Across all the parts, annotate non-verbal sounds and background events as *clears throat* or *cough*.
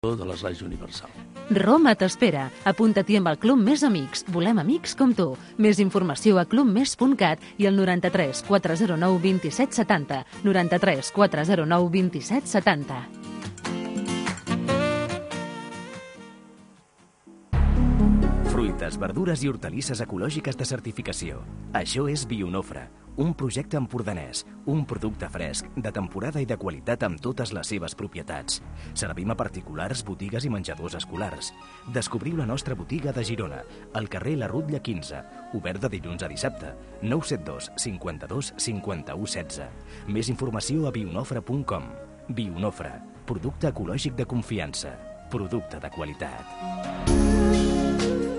de les Universal. Roma t'espera. Apunta-t'hi amb el Club Més Amics. Volem amics com tu. Més informació a clubmés.cat i al 93 409 27 70. 93 409 27 Fruites, verdures i hortalisses ecològiques de certificació. Això és Bionofre, un projecte empordanès, un producte fresc, de temporada i de qualitat amb totes les seves propietats. Servim a particulars, botigues i menjadors escolars. Descobriu la nostra botiga de Girona, al carrer La Rutlla 15, obert de dilluns a dissabte, 972 52 51 16. Més informació a bionofre.com. Bionofre, producte ecològic de confiança, producte de qualitat.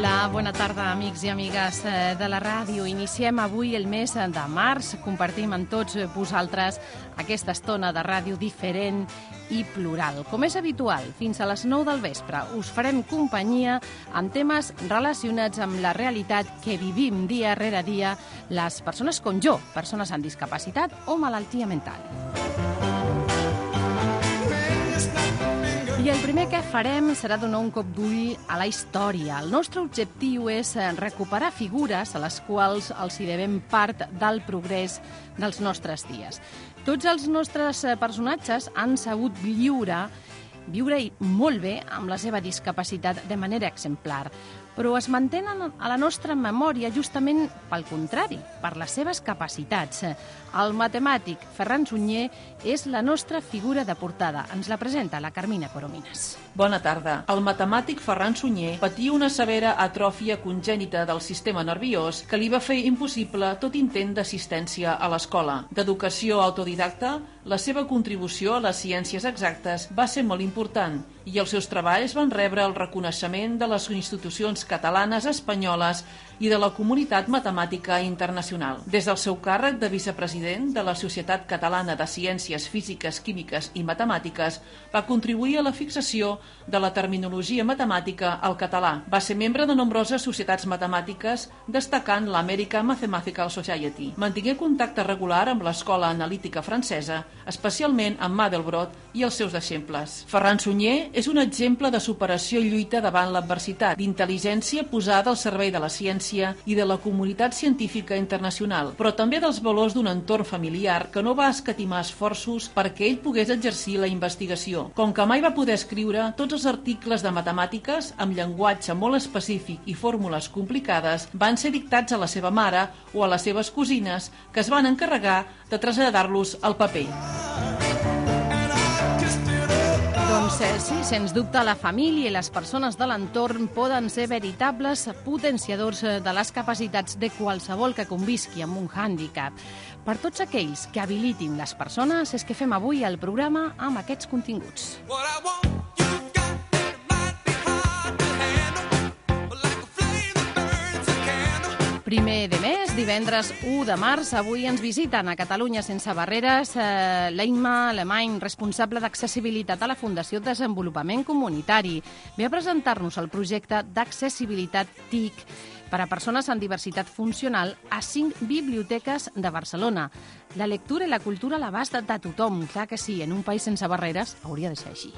Hola, bona tarda, amics i amigues eh, de la ràdio. Iniciem avui el mes de març. Compartim amb tots vosaltres aquesta estona de ràdio diferent i plural. Com és habitual, fins a les 9 del vespre us farem companyia amb temes relacionats amb la realitat que vivim dia rere dia les persones com jo, persones amb discapacitat o malaltia mental. I el primer que farem serà donar un cop d'ull a la història. El nostre objectiu és eh, recuperar figures a les quals els hi devem part del progrés dels nostres dies. Tots els nostres eh, personatges han sabut viure viure molt bé amb la seva discapacitat de manera exemplar, però es mantenen a la nostra memòria justament pel contrari, per les seves capacitats. El matemàtic Ferran Sunyer és la nostra figura de portada. Ens la presenta la Carmina Coromines. Bona tarda. El matemàtic Ferran Sunyer patia una severa atròfia congènita del sistema nerviós que li va fer impossible tot intent d'assistència a l'escola. D'educació autodidacta, la seva contribució a les ciències exactes va ser molt important i els seus treballs van rebre el reconeixement de les institucions catalanes, espanyoles i de la comunitat matemàtica internacional. Des del seu càrrec de vicepresident de la Societat Catalana de Ciències Físiques, Químiques i Matemàtiques, va contribuir a la fixació de la terminologia matemàtica al català. Va ser membre de nombroses societats matemàtiques, destacant l'American Mathematical Society. Mantingué contacte regular amb l'Escola Analítica Francesa, especialment amb Mandelbrot i els seus deixemples. Ferran Sunyer és un exemple de superació i lluita davant l'adversitat, d'intel·ligència posada al servei de la ciència i de la comunitat científica internacional, però també dels valors d'un entorn familiar que no va escatimar esforços perquè ell pogués exercir la investigació. Com que mai va poder escriure, tots els articles de matemàtiques, amb llenguatge molt específic i fórmules complicades, van ser dictats a la seva mare o a les seves cosines, que es van encarregar de traslladar-los al paper. Sí, sens dubte la família i les persones de l'entorn poden ser veritables potenciadors eh, de les capacitats de qualsevol que convisqui amb un hàndicap. Per tots aquells que habilitin les persones és que fem avui el programa amb aquests continguts. Primer de mes, divendres 1 de març, avui ens visiten a Catalunya sense barreres eh, l'Eima Alemany, responsable d'accessibilitat a la Fundació de Desenvolupament Comunitari. Ve a presentar-nos el projecte d'accessibilitat TIC per a persones amb diversitat funcional a cinc biblioteques de Barcelona. La lectura i la cultura a l'abast de tothom. Clar que sí, en un país sense barreres hauria de ser així.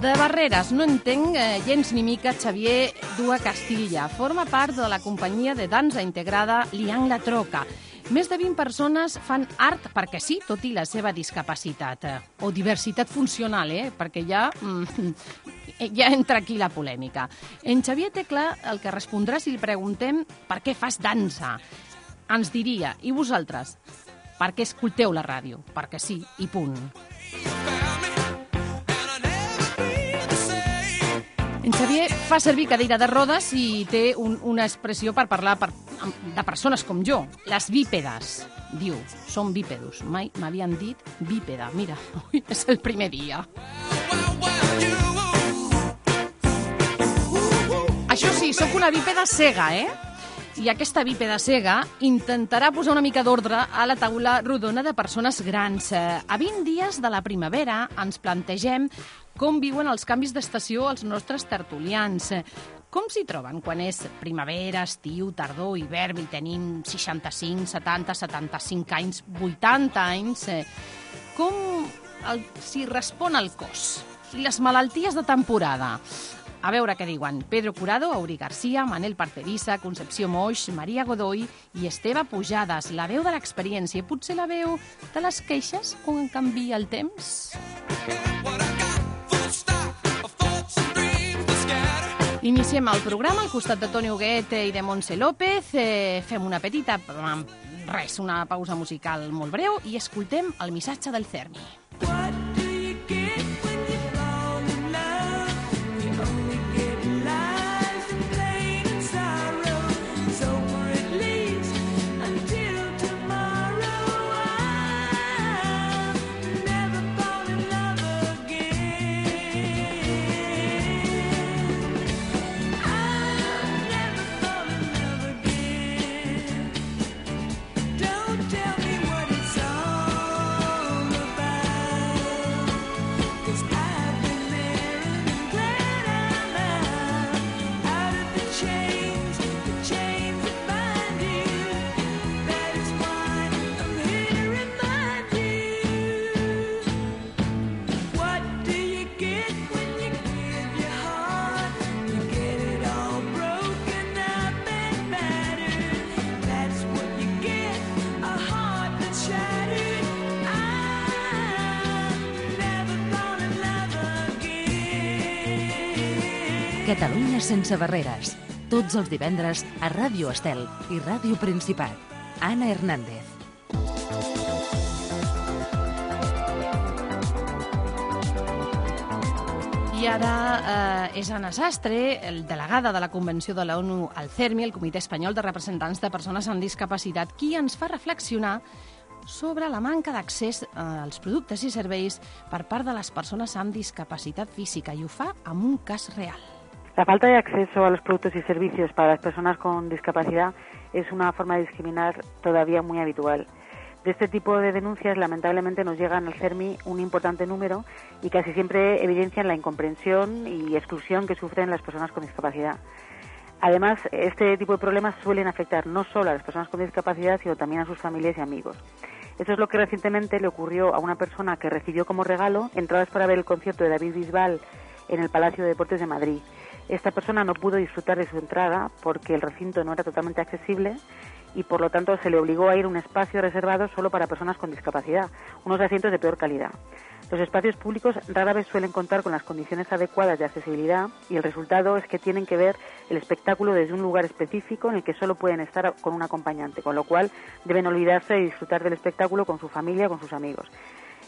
De barreres no entenc eh, gens ni mica Xavier Dua Castilla. Forma part de la companyia de dansa integrada Liang La Troca. Més de 20 persones fan art perquè sí, tot i la seva discapacitat. O diversitat funcional, eh? perquè ja, mm, *laughs* ja entra aquí la polèmica. En Xavier té clar el que respondrà si li preguntem per què fas dansa. Ens diria, i vosaltres? Per què escolteu la ràdio? Perquè sí, i punt. En Xavier fa servir cadira de rodes i té un, una expressió per parlar per, de persones com jo, les bípedes. Diu, són bípedos. Mai m'havien dit bípeda. Mira, *laughs* ui, és el primer dia. Això sí, sóc una bípeda cega, eh? I aquesta bípeda cega intentarà posar una mica d'ordre a la taula rodona de persones grans. Eh, A 20 dies de la primavera ens plantegem com viuen els canvis d'estació els nostres tertulians. Com s'hi troben quan és primavera, estiu, tardor, hivern i tenim 65, 70, 75 anys, 80 anys? Com s'hi respon el cos? I les malalties de temporada? A veure què diuen. Pedro Curado, Auri Garcia, Manel Parcerisa, Concepció Moix, Maria Godoy i Esteve Pujades. La veu de l'experiència i potser la veu de les queixes quan canvia el temps? Iniciem el programa al costat de Toni Huguet i de Montse López. Eh, fem una petita, mm, res, una pausa musical molt breu i escoltem el missatge del Cermi. What Catalunya sense barreres. Tots els divendres a Ràdio Estel i Ràdio Principat. Anna Hernández. I ara eh, és Anna Sastre, el delegada de la Convenció de la ONU al CERMI, el Comitè Espanyol de Representants de Persones amb Discapacitat, qui ens fa reflexionar sobre la manca d'accés eh, als productes i serveis per part de les persones amb discapacitat física i ho fa amb un cas real. La falta de acceso a los productos y servicios para las personas con discapacidad es una forma de discriminar todavía muy habitual. De este tipo de denuncias, lamentablemente, nos llegan al CERMI un importante número y casi siempre evidencian la incomprensión y exclusión que sufren las personas con discapacidad. Además, este tipo de problemas suelen afectar no solo a las personas con discapacidad, sino también a sus familias y amigos. Esto es lo que recientemente le ocurrió a una persona que recibió como regalo entradas para ver el concierto de David Bisbal en el Palacio de Deportes de Madrid. Esta persona no pudo disfrutar de su entrada porque el recinto no era totalmente accesible y por lo tanto se le obligó a ir a un espacio reservado solo para personas con discapacidad, unos asientos de peor calidad. Los espacios públicos rara vez suelen contar con las condiciones adecuadas de accesibilidad y el resultado es que tienen que ver el espectáculo desde un lugar específico en el que solo pueden estar con un acompañante, con lo cual deben olvidarse de disfrutar del espectáculo con su familia con sus amigos.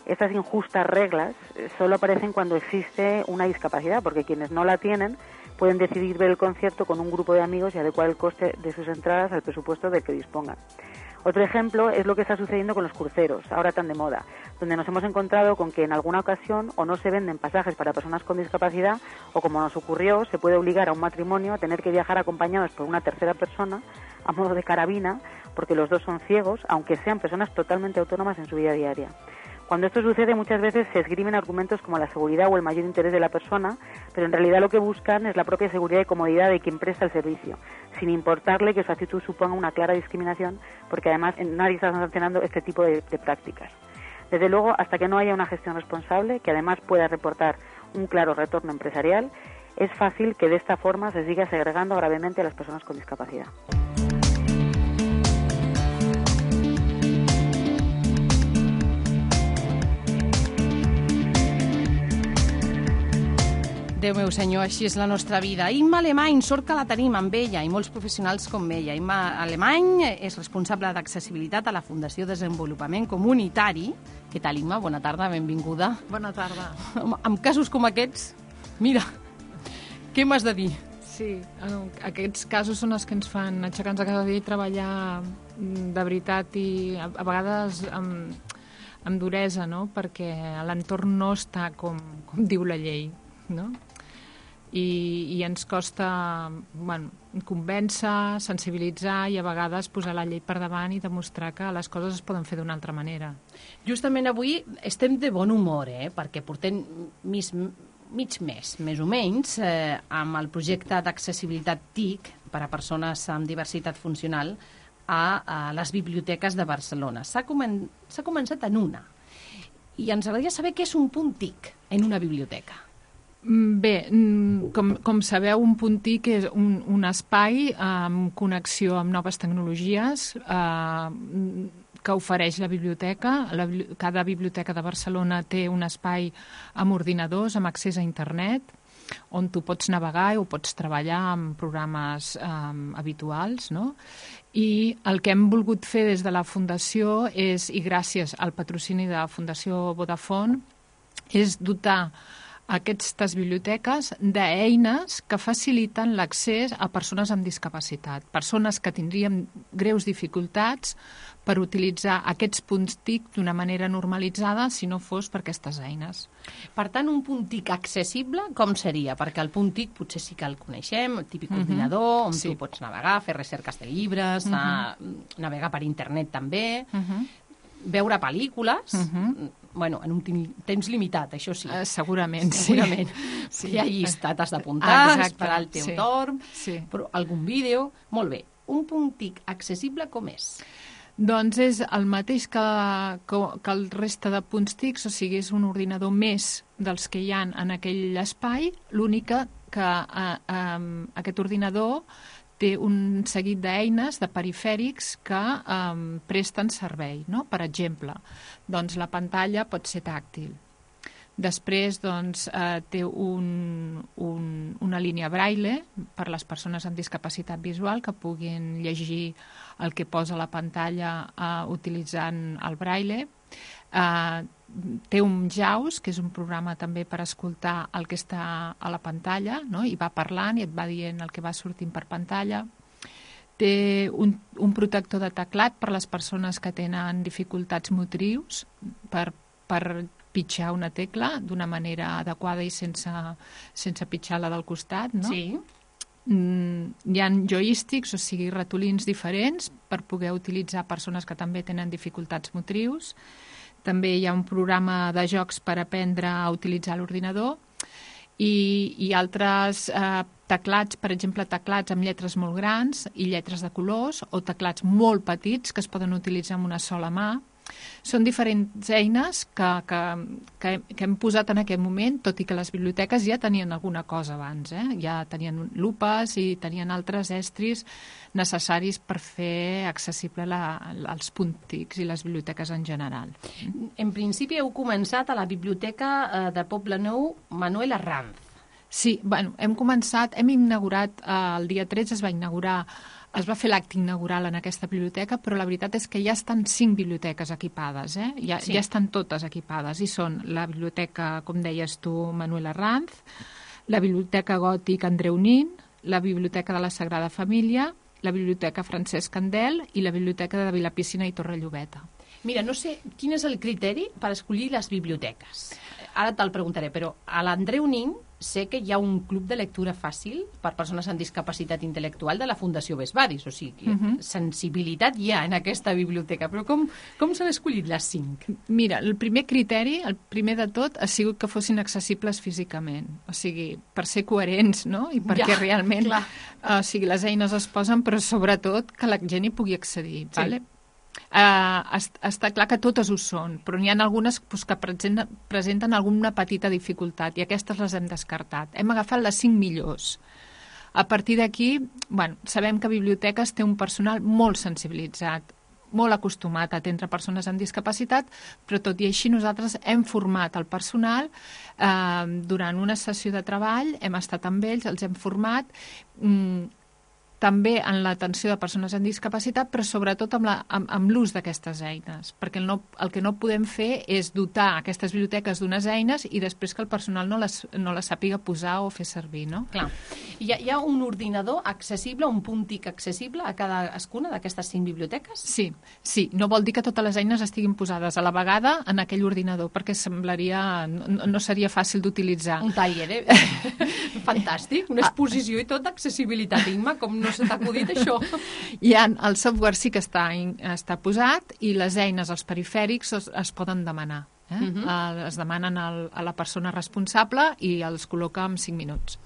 Estas injustas reglas eh, solo aparecen cuando existe una discapacidad, porque quienes no la tienen pueden decidir ver el concierto con un grupo de amigos y adecuar el coste de sus entradas al presupuesto del que dispongan. Otro ejemplo es lo que está sucediendo con los cruceros, ahora tan de moda, donde nos hemos encontrado con que en alguna ocasión o no se venden pasajes para personas con discapacidad o como nos ocurrió, se puede obligar a un matrimonio a tener que viajar acompañados por una tercera persona a modo de carabina porque los dos son ciegos, aunque sean personas totalmente autónomas en su vida diaria. Cuando esto sucede muchas veces se esgrimen argumentos como la seguridad o el mayor interés de la persona, pero en realidad lo que buscan es la propia seguridad y comodidad de quien presta el servicio, sin importarle que su actitud suponga una clara discriminación, porque además nadie está sancionando este tipo de, de prácticas. Desde luego, hasta que no haya una gestión responsable, que además pueda reportar un claro retorno empresarial, es fácil que de esta forma se siga segregando gravemente a las personas con discapacidad. Déu meu senyor, així és la nostra vida. Imma Alemany, sort que la tenim amb ella i molts professionals com ella. Imma Alemany és responsable d'accessibilitat a la Fundació Desenvolupament Comunitari. Què tal, Imma? Bona tarda, benvinguda. Bona tarda. Amb, casos com aquests, mira, Què m'has de dir? Sí, eh, aquests casos són els que ens fan aixecar-nos a cada dia i treballar mm, de veritat i a, a vegades amb, amb duresa, no? perquè l'entorn no està com, com diu la llei. No? I, i ens costa bueno, convèncer, sensibilitzar i a vegades posar la llei per davant i demostrar que les coses es poden fer d'una altra manera. Justament avui estem de bon humor, eh? perquè portem mig, mig mes, més o menys, eh, amb el projecte d'accessibilitat TIC per a persones amb diversitat funcional a, a les biblioteques de Barcelona. S'ha comen començat en una. I ens agradaria saber què és un punt TIC en una biblioteca. Mm, Bé, mm, com, com sabeu, un punt TIC és un, un espai amb connexió amb noves tecnologies eh, que ofereix la biblioteca. La, cada biblioteca de Barcelona té un espai amb ordinadors, amb accés a internet, on tu pots navegar o pots treballar amb programes eh, habituals, no? I el que hem volgut fer des de la Fundació és, i gràcies al patrocini de la Fundació Vodafone, és dotar aquestes biblioteques d'eines que faciliten l'accés a persones amb discapacitat, persones que tindrien greus dificultats per utilitzar aquests punts TIC d'una manera normalitzada si no fos per aquestes eines. Per tant, un punt TIC accessible, com seria? Perquè el punt TIC potser sí que el coneixem, el típic Mhm. ordinador, on Sí. tu pots navegar, fer recerques de llibres, Mhm. uh navegar per internet també, Uh -huh. veure pel·lícules, Mhm. Bueno, en un temps limitat, això sí. Uh, segurament, Segurament. *laughs* sí. Hi ha llista, t'has Ah, d'apuntar, exacte, esperar el teu sí. torn, Sí. però algun vídeo... Molt bé. Un punt TIC accessible com és? Doncs és el mateix que, que, que el reste de punts TICs, o sigui, és un ordinador més dels que hi han en aquell espai, l'únic que eh, eh, aquest ordinador té un seguit d'eines, de perifèrics que eh, presten servei, no? Per exemple, doncs la pantalla pot ser tàctil. Després doncs, eh, té un, un, una línia braille per les persones amb discapacitat visual que puguin llegir el que posa la pantalla eh, utilitzant el braille. Eh, té un JAWS, que és un programa també per escoltar el que està a la pantalla, no? i va parlant i et va dient el que va sortint per pantalla. Té un, un protector de teclat per les persones que tenen dificultats motrius per, per pitjar una tecla d'una manera adequada i sense, sense pitjar-la del costat, no? Sí. Mm, hi ha joístics, o sigui, ratolins diferents per poder utilitzar persones que també tenen dificultats motrius. També hi ha un programa de jocs per aprendre a utilitzar l'ordinador i, i altres eh, teclats, per exemple, teclats amb lletres molt grans i lletres de colors o teclats molt petits que es poden utilitzar amb una sola mà. Són diferents eines que, que, que, que hem posat en aquest moment, tot i que les biblioteques ja tenien alguna cosa abans, eh? ja tenien lupes i tenien altres estris necessaris per fer accessible la, els puntics i les biblioteques en general. En principi heu començat a la biblioteca eh, de Poble Nou Manuel Arranz. Sí, bueno, hem començat, hem inaugurat, eh, el dia 13 es va inaugurar, es va fer l'acte inaugural en aquesta biblioteca, però la veritat és que ja estan cinc biblioteques equipades, eh? ja, Sí. ja estan totes equipades, i són la biblioteca, com deies tu, Manuel Arranz, la biblioteca gòtic Andreu Nin, la biblioteca de la Sagrada Família, la biblioteca Francesc Candel i la biblioteca de Vilapicina i Torre Llobeta. Mira, no sé quin és el criteri per escollir les biblioteques. Ara te'l preguntaré, però a l'Andreu Nin sé que hi ha un club de lectura fàcil per persones amb discapacitat intel·lectual de la Fundació Besbaris, o sigui, uh Mhm. -huh. sensibilitat hi ha en aquesta biblioteca, però com, com s'han escollit les cinc? Mira, el primer criteri, el primer de tot, ha sigut que fossin accessibles físicament. O sigui, per ser coherents, no? I perquè Ja, realment clar. eh, o sigui, les eines es posen, però sobretot que la gent hi pugui accedir. Sí. Vale? Est està clar que totes ho són, però n'hi ha algunes pues, que presenten, presenten alguna petita dificultat i aquestes les hem descartat. Hem agafat les cinc millors. A partir d'aquí, bueno, sabem que biblioteques té un personal molt sensibilitzat, molt acostumat a atendre persones amb discapacitat, però tot i així nosaltres hem format el personal eh, durant una sessió de treball, hem estat amb ells, els hem format, mm, també en l'atenció de persones amb discapacitat, però sobretot amb, la, amb, amb l'ús d'aquestes eines, perquè el, no, el que no podem fer és dotar aquestes biblioteques d'unes eines i després que el personal no les, no les sàpiga posar o fer servir, no? Clar. Hi ha, hi ha un ordinador accessible, un punt TIC accessible a cadascuna d'aquestes cinc biblioteques? Sí, sí. No vol dir que totes les eines estiguin posades a la vegada en aquell ordinador, perquè semblaria... no, no seria fàcil d'utilitzar. Un taller, eh? *laughs* Fantàstic, una exposició i tot d'accessibilitat. Imma, com no se t'ha acudit *laughs* això? Hi ha, el software sí que està, in- està posat i les eines, els perifèrics, es, es poden demanar. Eh? Mhm. eh, es demanen al, a la persona responsable i els col·loca en 5 minuts.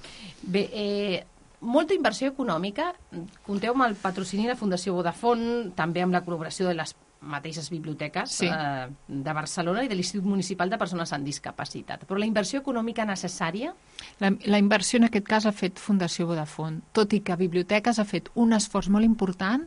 Bé, eh, molta inversió econòmica. Compteu amb el patrocini de Fundació Vodafone, també amb la col·laboració de les mateixes biblioteques Sí. eh, de Barcelona i de l'Institut Municipal de Persones amb Discapacitat. Però la inversió econòmica necessària La, la inversió en aquest cas ha fet Fundació Vodafone, tot i que Biblioteques ha fet un esforç molt important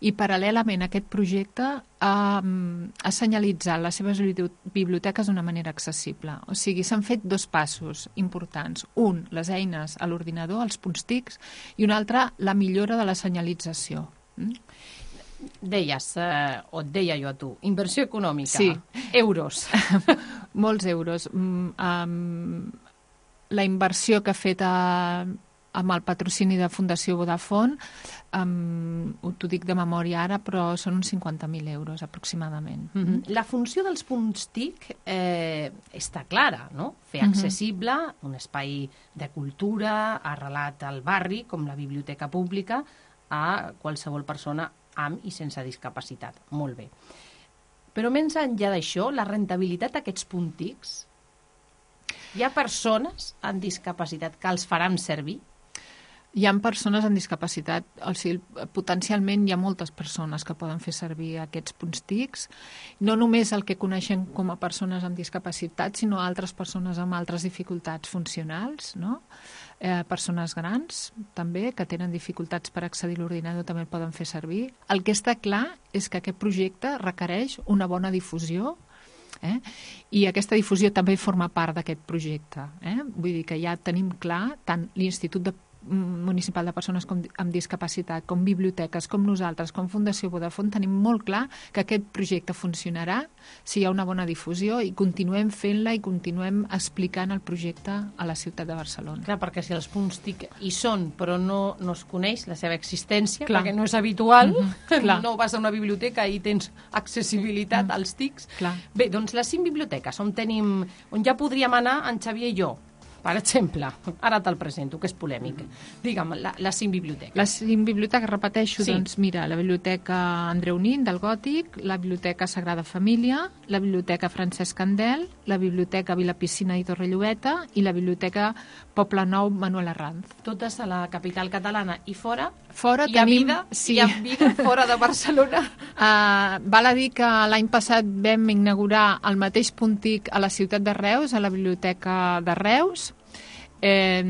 i paral·lelament a aquest projecte ha, ha senyalitzat les seves bibli- biblioteques d'una manera accessible. O sigui, s'han fet dos passos importants. Un, les eines a l'ordinador, els punts TICs, i un altre, la millora de la senyalització. Mm? Deies, eh, o et deia jo a tu, inversió econòmica, Sí. euros. *laughs* Molts euros. Mm, um, la inversió que ha fet a, amb el patrocini de Fundació Vodafone, um, t'ho dic de memòria ara, però són uns 50.000 euros aproximadament. Mm -hmm. La funció dels punts TIC eh, està clara, no? Fer Mhm. accessible un espai de cultura arrelat al barri, com la biblioteca pública, a qualsevol persona amb i sense discapacitat. Molt bé. Però més enllà d'això, la rentabilitat d'aquests punts TICs, hi ha persones amb discapacitat que els faran servir? Hi ha persones amb discapacitat, o sigui, potencialment hi ha moltes persones que poden fer servir aquests punts TICs, no només el que coneixen com a persones amb discapacitat, sinó altres persones amb altres dificultats funcionals, no? eh, persones grans també que tenen dificultats per accedir a l'ordinador també el poden fer servir. El que està clar és que aquest projecte requereix una bona difusió Eh? I aquesta difusió també forma part d'aquest projecte. Eh? Vull dir que ja tenim clar tant l'Institut de municipal de persones com, amb discapacitat, com biblioteques, com nosaltres, com Fundació Vodafone, tenim molt clar que aquest projecte funcionarà si hi ha una bona difusió i continuem fent-la i continuem explicant el projecte a la ciutat de Barcelona. Clar, perquè si els punts TIC hi són, però no, no es coneix la seva existència, Clar. perquè no és habitual, Mhm, clar. *laughs* no vas a una biblioteca i tens accessibilitat als TICs. Clar. Bé, doncs les cinc biblioteques on tenim, on ja podríem anar en Xavier i jo, per exemple, ara te'l presento, que és polèmic. Digue'm, la, les cinc biblioteques. Les cinc biblioteques, repeteixo, Sí. doncs mira, la Biblioteca Andreu Nin, del Gòtic, la Biblioteca Sagrada Família, la Biblioteca Francesc Candel, la Biblioteca Vilapiscina i Torrelluveta i la Biblioteca Poble Nou Manuel Arranz. Totes a la capital catalana i fora. Fora ha tenim- vida, sí. hi ha vida fora de Barcelona. Uh, *laughs* val a dir que l'any passat vam inaugurar el mateix puntic a la ciutat de Reus, a la Biblioteca de Reus. Eh,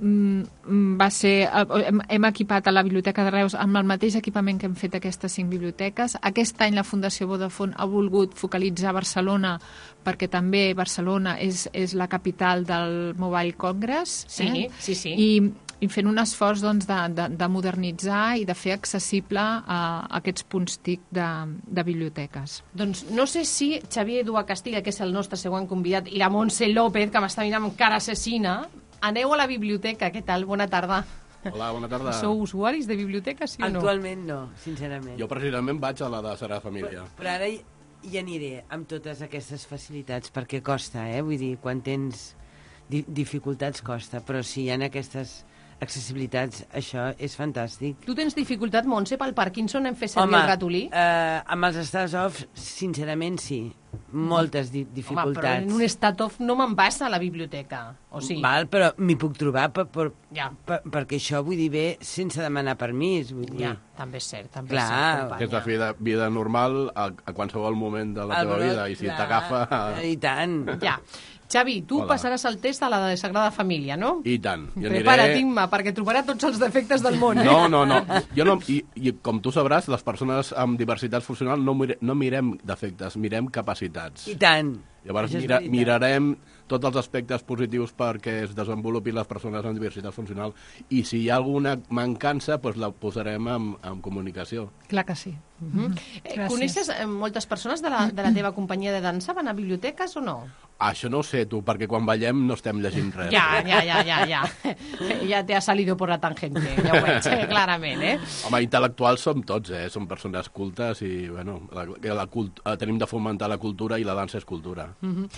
va ser, eh, hem, hem equipat a la Biblioteca de Reus amb el mateix equipament que hem fet aquestes cinc biblioteques. Aquest any la Fundació Vodafone ha volgut focalitzar Barcelona perquè també Barcelona és, és la capital del Mobile Congress. Sí, eh? sí, sí. I, i fent un esforç doncs, de, de, de modernitzar i de fer accessible a, aquests punts TIC de, de biblioteques. Doncs no sé si Xavier Dua Castilla, que és el nostre següent convidat, i la Montse López, que m'està mirant amb cara assassina, aneu a la biblioteca, què tal? Bona tarda. Hola, bona tarda. Sou usuaris de biblioteca, sí o no? Actualment no, sincerament. Jo precisament vaig a la de Sagrada Família. Però ara hi, hi aniré amb totes aquestes facilitats, perquè costa, eh? Vull dir, quan tens di dificultats costa, però si hi ha aquestes accessibilitats, això és fantàstic. Tu tens dificultat, Montse, pel Parkinson en fer servir el ratolí? eh, amb els stars off, sincerament sí. Moltes di Home, dificultats. però en un estat off no me'n vas a la biblioteca, o sí? Val, però m'hi puc trobar per, per, Ja. per, perquè això vull dir bé sense demanar permís. Vull dir. Ja, també és cert, també Clar. és cert, companya. Aquesta vida, vida normal a, a qualsevol moment de la El teva brot, vida i si t'agafa... I tant. Ja. Xavi, tu Hola. passaràs el test a la de Sagrada Família, no? I tant. Jo Prepara't, aniré- Imma, perquè trobarà tots els defectes del món. eh? No, no, no. Jo no i, I com tu sabràs, les persones amb diversitat funcional no, mire, no mirem defectes, mirem capacitats. I tant. Llavors mira, veritat. mirarem tots els aspectes positius perquè es desenvolupin les persones amb diversitat funcional i si hi ha alguna mancança, doncs la posarem en, en comunicació. Clar que sí. Mhm. Eh, Gràcies. Coneixes eh, moltes persones de la, de la teva companyia de dansa? Van a biblioteques o no? Això no ho sé, tu, perquè quan ballem no estem llegint res. Ja, ja, ja, ja, ja. *laughs* Ja te ha salido por la tangente, ja ho veig, eh, clarament, eh? Home, intel·lectuals som tots, eh? Som persones cultes i, bueno, la, la cult eh, tenim de fomentar la cultura i la dansa és cultura. Mhm.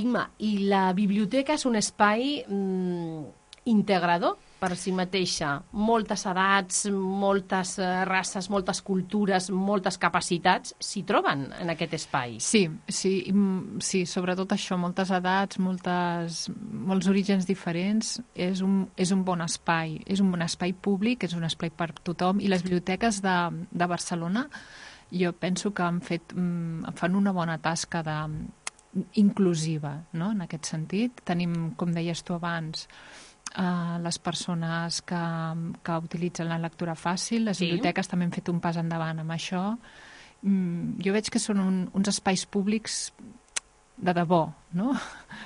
Imma, i la biblioteca és un espai mm, integrador per si mateixa. Moltes edats, moltes eh, races, moltes cultures, moltes capacitats s'hi troben en aquest espai. Sí, sí, mm, sí, sobretot això, moltes edats, moltes, molts orígens diferents, és un, és un bon espai, és un bon espai públic, és un espai per tothom, i les biblioteques de, de Barcelona jo penso que han fet, mm, fan una bona tasca de, inclusiva, no?, en aquest sentit. Tenim, com deies tu abans, eh, les persones que, que utilitzen la lectura fàcil, les Sí. biblioteques també han fet un pas endavant amb això. Mm, jo veig que són un, uns espais públics de debò, no?,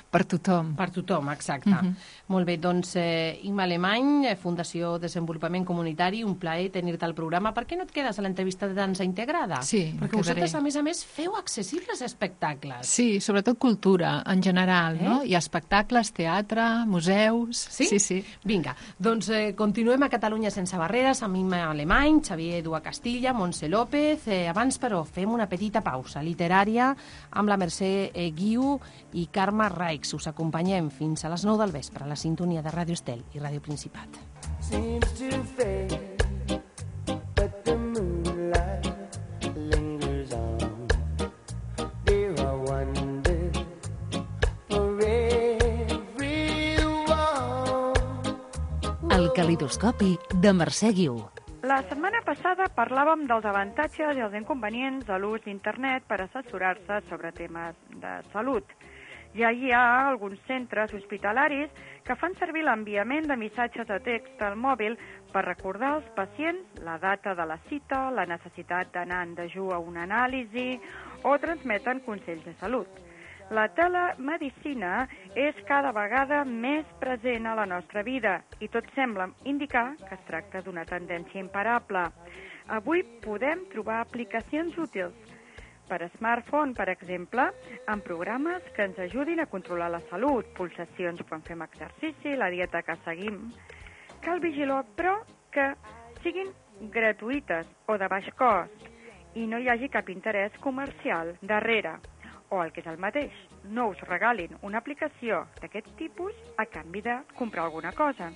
per tothom. Per tothom, exacte. Mhm. Molt bé, doncs eh, Imma Alemany, eh, Fundació Desenvolupament Comunitari, un plaer tenir-te al programa. Per què no et quedes a l'entrevista de dansa integrada? Sí, Perquè vosaltres, a més a més, feu accessibles espectacles. Sí, sobretot cultura, en general, Eh? no? Hi ha espectacles, teatre, museus... Sí? Sí, sí. Vinga, doncs eh, continuem a Catalunya sense barreres amb Imma Alemany, Xavier Dua Castilla, Montse López. Eh, abans, però, fem una petita pausa literària amb la Mercè eh, Guiu i Carme Raix. Us acompanyem fins a les 9 del vespre a la sintonia de Ràdio Estel i Ràdio Principat. seems to fade. El calidoscopi de Mercè Guiu. La setmana passada parlàvem dels avantatges i els inconvenients de l'ús d'internet per assessorar-se sobre temes de salut. Ja hi ha alguns centres hospitalaris que fan servir l'enviament de missatges de text al mòbil per recordar als pacients la data de la cita, la necessitat d'anar en dejú a una anàlisi o transmeten consells de salut. La telemedicina és cada vegada més present a la nostra vida i tot sembla indicar que es tracta d'una tendència imparable. Avui podem trobar aplicacions útils per smartphone, per exemple, amb programes que ens ajudin a controlar la salut, pulsacions quan fem exercici, la dieta que seguim. Cal vigilar, però, que siguin gratuïtes o de baix cost i no hi hagi cap interès comercial darrere. O el que és el mateix, no us regalin una aplicació d'aquest tipus a canvi de comprar alguna cosa.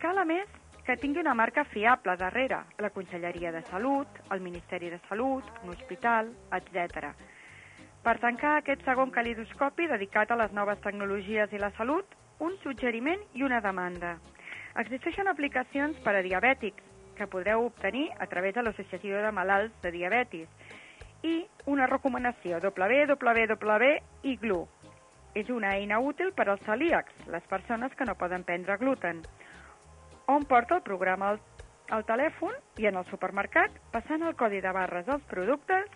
Cal, a més, que tingui una marca fiable darrere, la Conselleria de Salut, el Ministeri de Salut, un hospital, etc. Per tancar aquest segon calidoscopi dedicat a les noves tecnologies i la salut, un suggeriment i una demanda. Existeixen aplicacions per a diabètics que podreu obtenir a través de l'Associació de Malalts de Diabetis i una recomanació www.iglu. És una eina útil per als celíacs, les persones que no poden prendre gluten, on porta el programa al, al telèfon i en el supermercat, passant el codi de barres dels productes,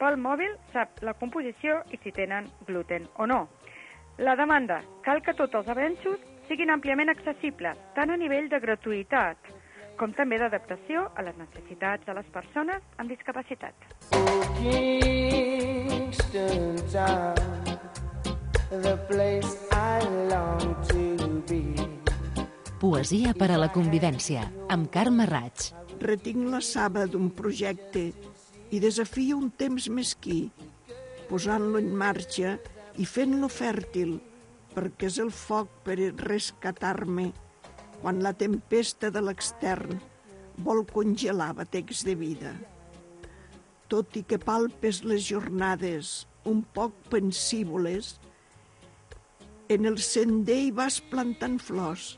pel mòbil sap la composició i si tenen gluten o no. La demanda. Cal que tots els avenços siguin àmpliament accessibles, tant a nivell de gratuïtat com també d'adaptació a les necessitats de les persones amb discapacitat. The place I long to be. Poesia per a la convivència, amb Carme Raig. Retinc la saba d'un projecte i desafio un temps mesquí, posant-lo en marxa i fent-lo fèrtil, perquè és el foc per rescatar-me quan la tempesta de l'extern vol congelar batecs de vida. Tot i que palpes les jornades un poc pensívoles, en el sender hi vas plantant flors,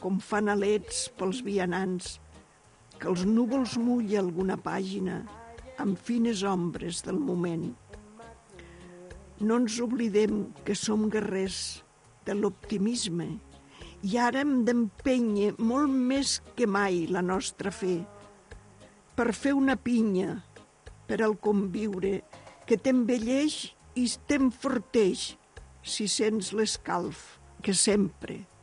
com fan alets pels vianants, que els núvols mulla alguna pàgina amb fines ombres del moment. no ens oblidem que som guerrers de l'optimisme i ara hem d'empènyer molt més que mai la nostra fe per fer una pinya per al conviure que t'envelleix i t'enforteix si sents l'escalf que sempre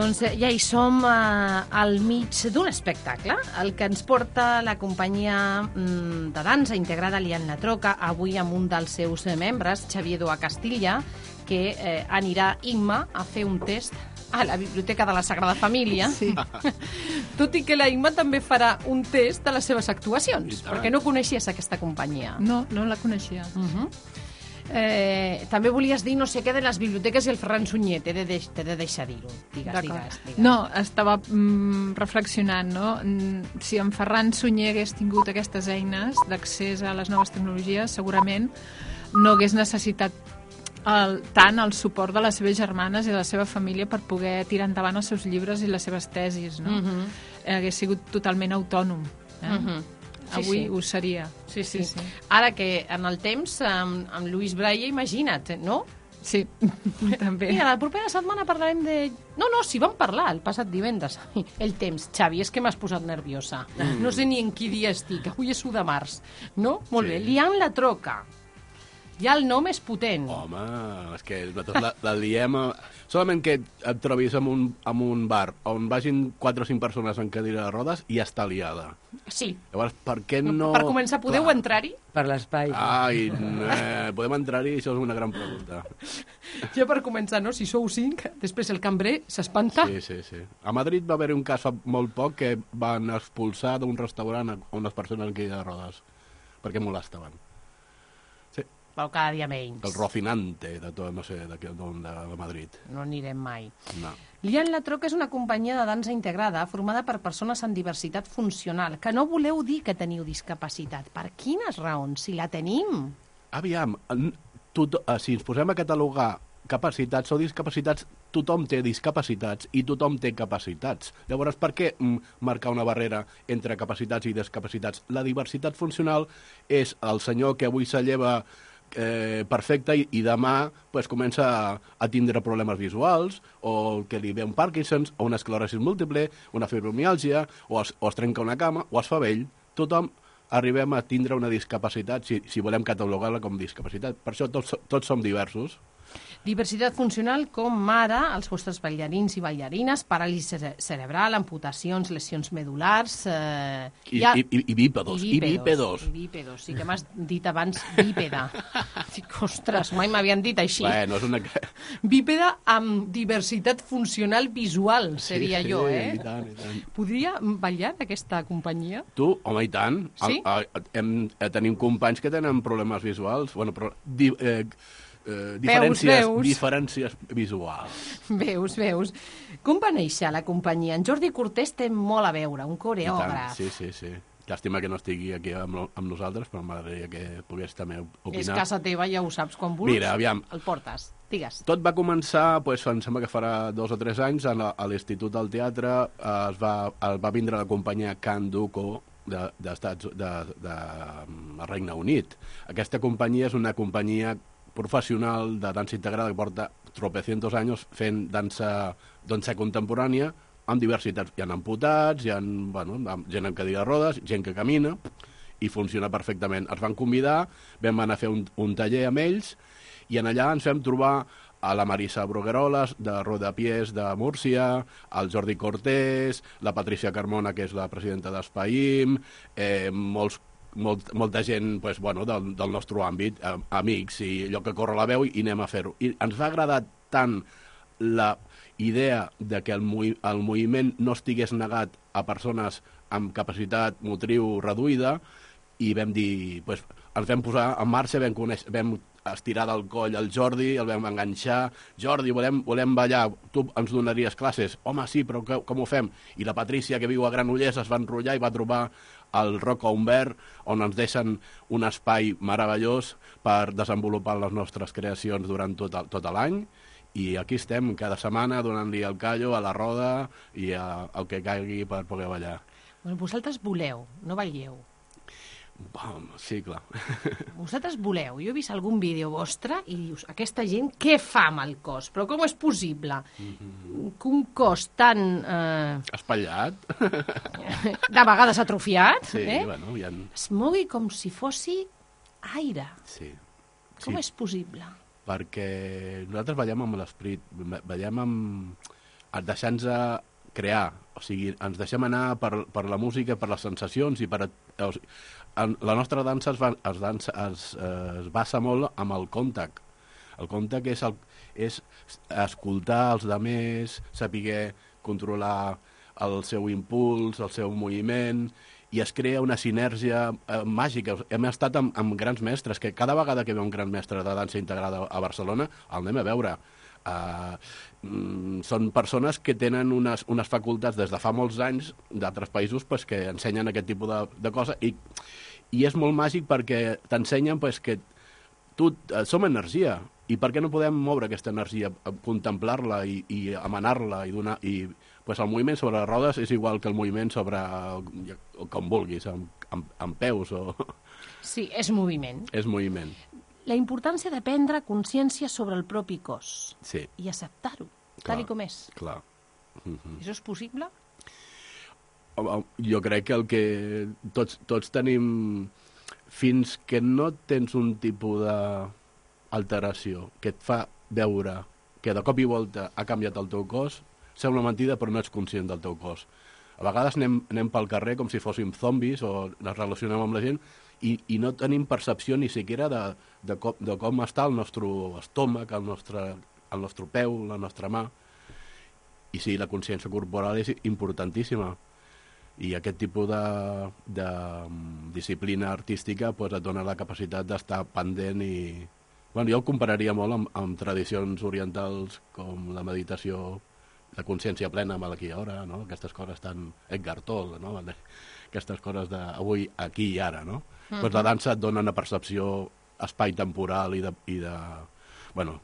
Doncs eh, ja hi som eh, al mig d'un espectacle, el que ens porta la companyia mm, de dansa integrada Lian La Troca, avui amb un dels seus membres, Xavier Doa Castilla, que eh, anirà Imma a fer un test a la Biblioteca de la Sagrada Família. Sí. *laughs* Tot i que la Imma també farà un test de les seves actuacions, perquè no coneixies aquesta companyia. No, no la coneixia. Uh -huh. Eh, també volies dir no sé què de les biblioteques i el Ferran Sunyer, t'he de, deix de deixar dir-ho. Digues, digues, digues. No, estava mm, reflexionant, no? Mm, Si en Ferran Sunyer hagués tingut aquestes eines d'accés a les noves tecnologies, segurament no hagués necessitat el, tant el suport de les seves germanes i de la seva família per poder tirar endavant els seus llibres i les seves tesis, no? Mhm. Eh, Hagués sigut totalment autònom. Eh? Mhm. Sí, Avui sí. ho seria. Sí, sí, sí. Ara que en el temps, amb, amb Lluís Braille, imagina't, no? Sí, *laughs* també. Mira, la propera setmana parlarem de... No, no, si vam parlar el passat divendres. *laughs* El temps. Xavi, és que m'has posat nerviosa. Mm. No sé ni en quin dia estic. Avui és 1 de març. No? Molt Sí. bé. Liant la troca. Ja el nom és potent. Home, és que nosaltres la, la diem... a- Solament que et trobis en un, en un bar on vagin 4 o 5 persones en cadira de rodes i ja està liada. Sí. Llavors, per què no... Per començar, podeu entrar-hi? Per l'espai. Ai, eh, podem entrar-hi? Això és una gran pregunta. Ja per començar, no? Si sou cinc, després el cambrer s'espanta. Sí, sí, sí. A Madrid va haver un cas fa molt poc que van expulsar d'un restaurant a unes persones en cadira de rodes perquè molestaven. Però cada dia menys. El Rocinante, de tot, no sé, de, de, de Madrid. No anirem mai. No. Lian La Troca és una companyia de dansa integrada formada per persones amb diversitat funcional, que no voleu dir que teniu discapacitat. Per quines raons? Si la tenim. Aviam, tot, eh, si ens posem a catalogar capacitats o discapacitats, tothom té discapacitats i tothom té capacitats. Llavors, per què mm, marcar una barrera entre capacitats i discapacitats? La diversitat funcional és el senyor que avui se lleva eh, perfecte i, i demà pues, comença a, a tindre problemes visuals o que li ve un Parkinson's o una esclerosi múltiple, una fibromiàlgia o es, o es trenca una cama o es fa vell. Tothom arribem a tindre una discapacitat si, si volem catalogar-la com discapacitat. Per això tots, tots som diversos. Diversitat funcional com ara els vostres ballarins i ballarines, paràlisi cere cerebral, amputacions, lesions medulars... Eh, I, i, i, i bípedos, i bípedos. I bípedos, sí que m'has dit abans bípeda. *laughs* Dic, ostres, mai m'havien dit així. Bueno, és una... Bípeda amb diversitat funcional visual, seria sí, jo, sí, eh? i tant, i tant. Podria ballar d'aquesta companyia? Tu, home, i tant. Sí? A, a, hem, eh, tenim companys que tenen problemes visuals. Bueno, però, di, eh, eh, diferències, veus. diferències visuals. Veus, veus. Com va néixer la companyia? En Jordi Cortés té molt a veure, un coreògraf. sí, sí, sí. Llàstima que no estigui aquí amb, amb nosaltres, però m'agradaria que pogués també opinar. És casa teva, ja ho saps, quan vulguis. Mira, aviam. El portes. Digues. Tot va començar, pues, em sembla que farà dos o tres anys, a a l'Institut del Teatre eh, es va, el va vindre la companyia Can Duco de, de, de, de, mm, Regne Unit. Aquesta companyia és una companyia professional de dansa integrada que porta tropecientos anys fent dansa, dansa contemporània amb diversitats. Hi ha amputats, hi ha bueno, gent amb cadira de rodes, gent que camina, i funciona perfectament. Els van convidar, vam anar a fer un, un taller amb ells, i en allà ens vam trobar a la Marisa Brugueroles, de Rodapiés de Múrcia, el Jordi Cortés, la Patricia Carmona, que és la presidenta d'Espaïm, eh, molts molt, molta gent pues, bueno, del, del nostre àmbit, eh, amics, i allò que corre la veu i, anem a fer-ho. I ens va agradar tant la idea de que el, movi el moviment no estigués negat a persones amb capacitat motriu reduïda i vam dir, pues, ens vam posar en marxa, vam, conèixer, vam estirar del coll al Jordi, el vam enganxar, Jordi, volem, volem ballar, tu ens donaries classes? Home, sí, però que, com ho fem? I la Patrícia, que viu a Granollers, es va enrotllar i va trobar el Rock on Verd, on ens deixen un espai meravellós per desenvolupar les nostres creacions durant tot, tot l'any, i aquí estem cada setmana donant-li el callo a la roda i a, el que caigui per poder ballar. Bueno, vosaltres voleu, no balleu. Bom, sí, clar. *laughs* Vosaltres voleu. Jo he vist algun vídeo vostre i dius, aquesta gent què fa amb el cos? Però com és possible que un cos tan, eh, Espatllat. *laughs* de vegades atrofiat, Sí, eh, bueno, ha... es mogui com si fossi aire? Sí. Com Sí. és possible? perquè nosaltres ballem amb l'esperit, ballem amb... deixant-nos crear, o sigui, ens deixem anar per, per la música, per les sensacions i per... O sigui, en, la nostra dansa es, va, es, dansa, es, es basa molt amb el contact. El contact és, el, és escoltar els demés, saber controlar el seu impuls, el seu moviment, i es crea una sinergia eh, màgica. Hem estat amb, amb grans mestres, que cada vegada que ve un gran mestre de dansa integrada a Barcelona, el anem a veure. Uh, mm, són persones que tenen unes, unes facultats des de fa molts anys d'altres països pues, que ensenyen aquest tipus de, de cosa i, i és molt màgic perquè t'ensenyen pues, que tu, eh, som energia i per què no podem moure aquesta energia, eh, contemplar-la i, i emanar-la i donar... I, pues, el moviment sobre les rodes és igual que el moviment sobre, com vulguis, amb, amb, amb peus o... Sí, és moviment. és moviment. La importància de prendre consciència sobre el propi cos Sí, i acceptar-ho, tal i com és. clar. Mm -hmm. Això és possible? Jo crec que el que tots, tots tenim fins que no tens un tipus d'alteració que et fa veure que de cop i volta ha canviat el teu cos, sembla mentida però no ets conscient del teu cos. A vegades anem, anem pel carrer com si fóssim zombis o ens relacionem amb la gent i, i no tenim percepció ni siquiera de, de, com, de com està el nostre estómac, el nostre, el nostre peu, la nostra mà. I sí, la consciència corporal és importantíssima. I aquest tipus de, de mm, disciplina artística pues, et dona la capacitat d'estar pendent i... Bueno, jo ho compararia molt amb, amb tradicions orientals com la meditació de consciència plena amb l'aquí ara, no? Aquestes coses tan... Edgar Tolle, no? Aquestes coses d'avui, aquí i ara, no? Mm -hmm. pues la dansa et dona una percepció espai-temporal i de, i de... Bueno,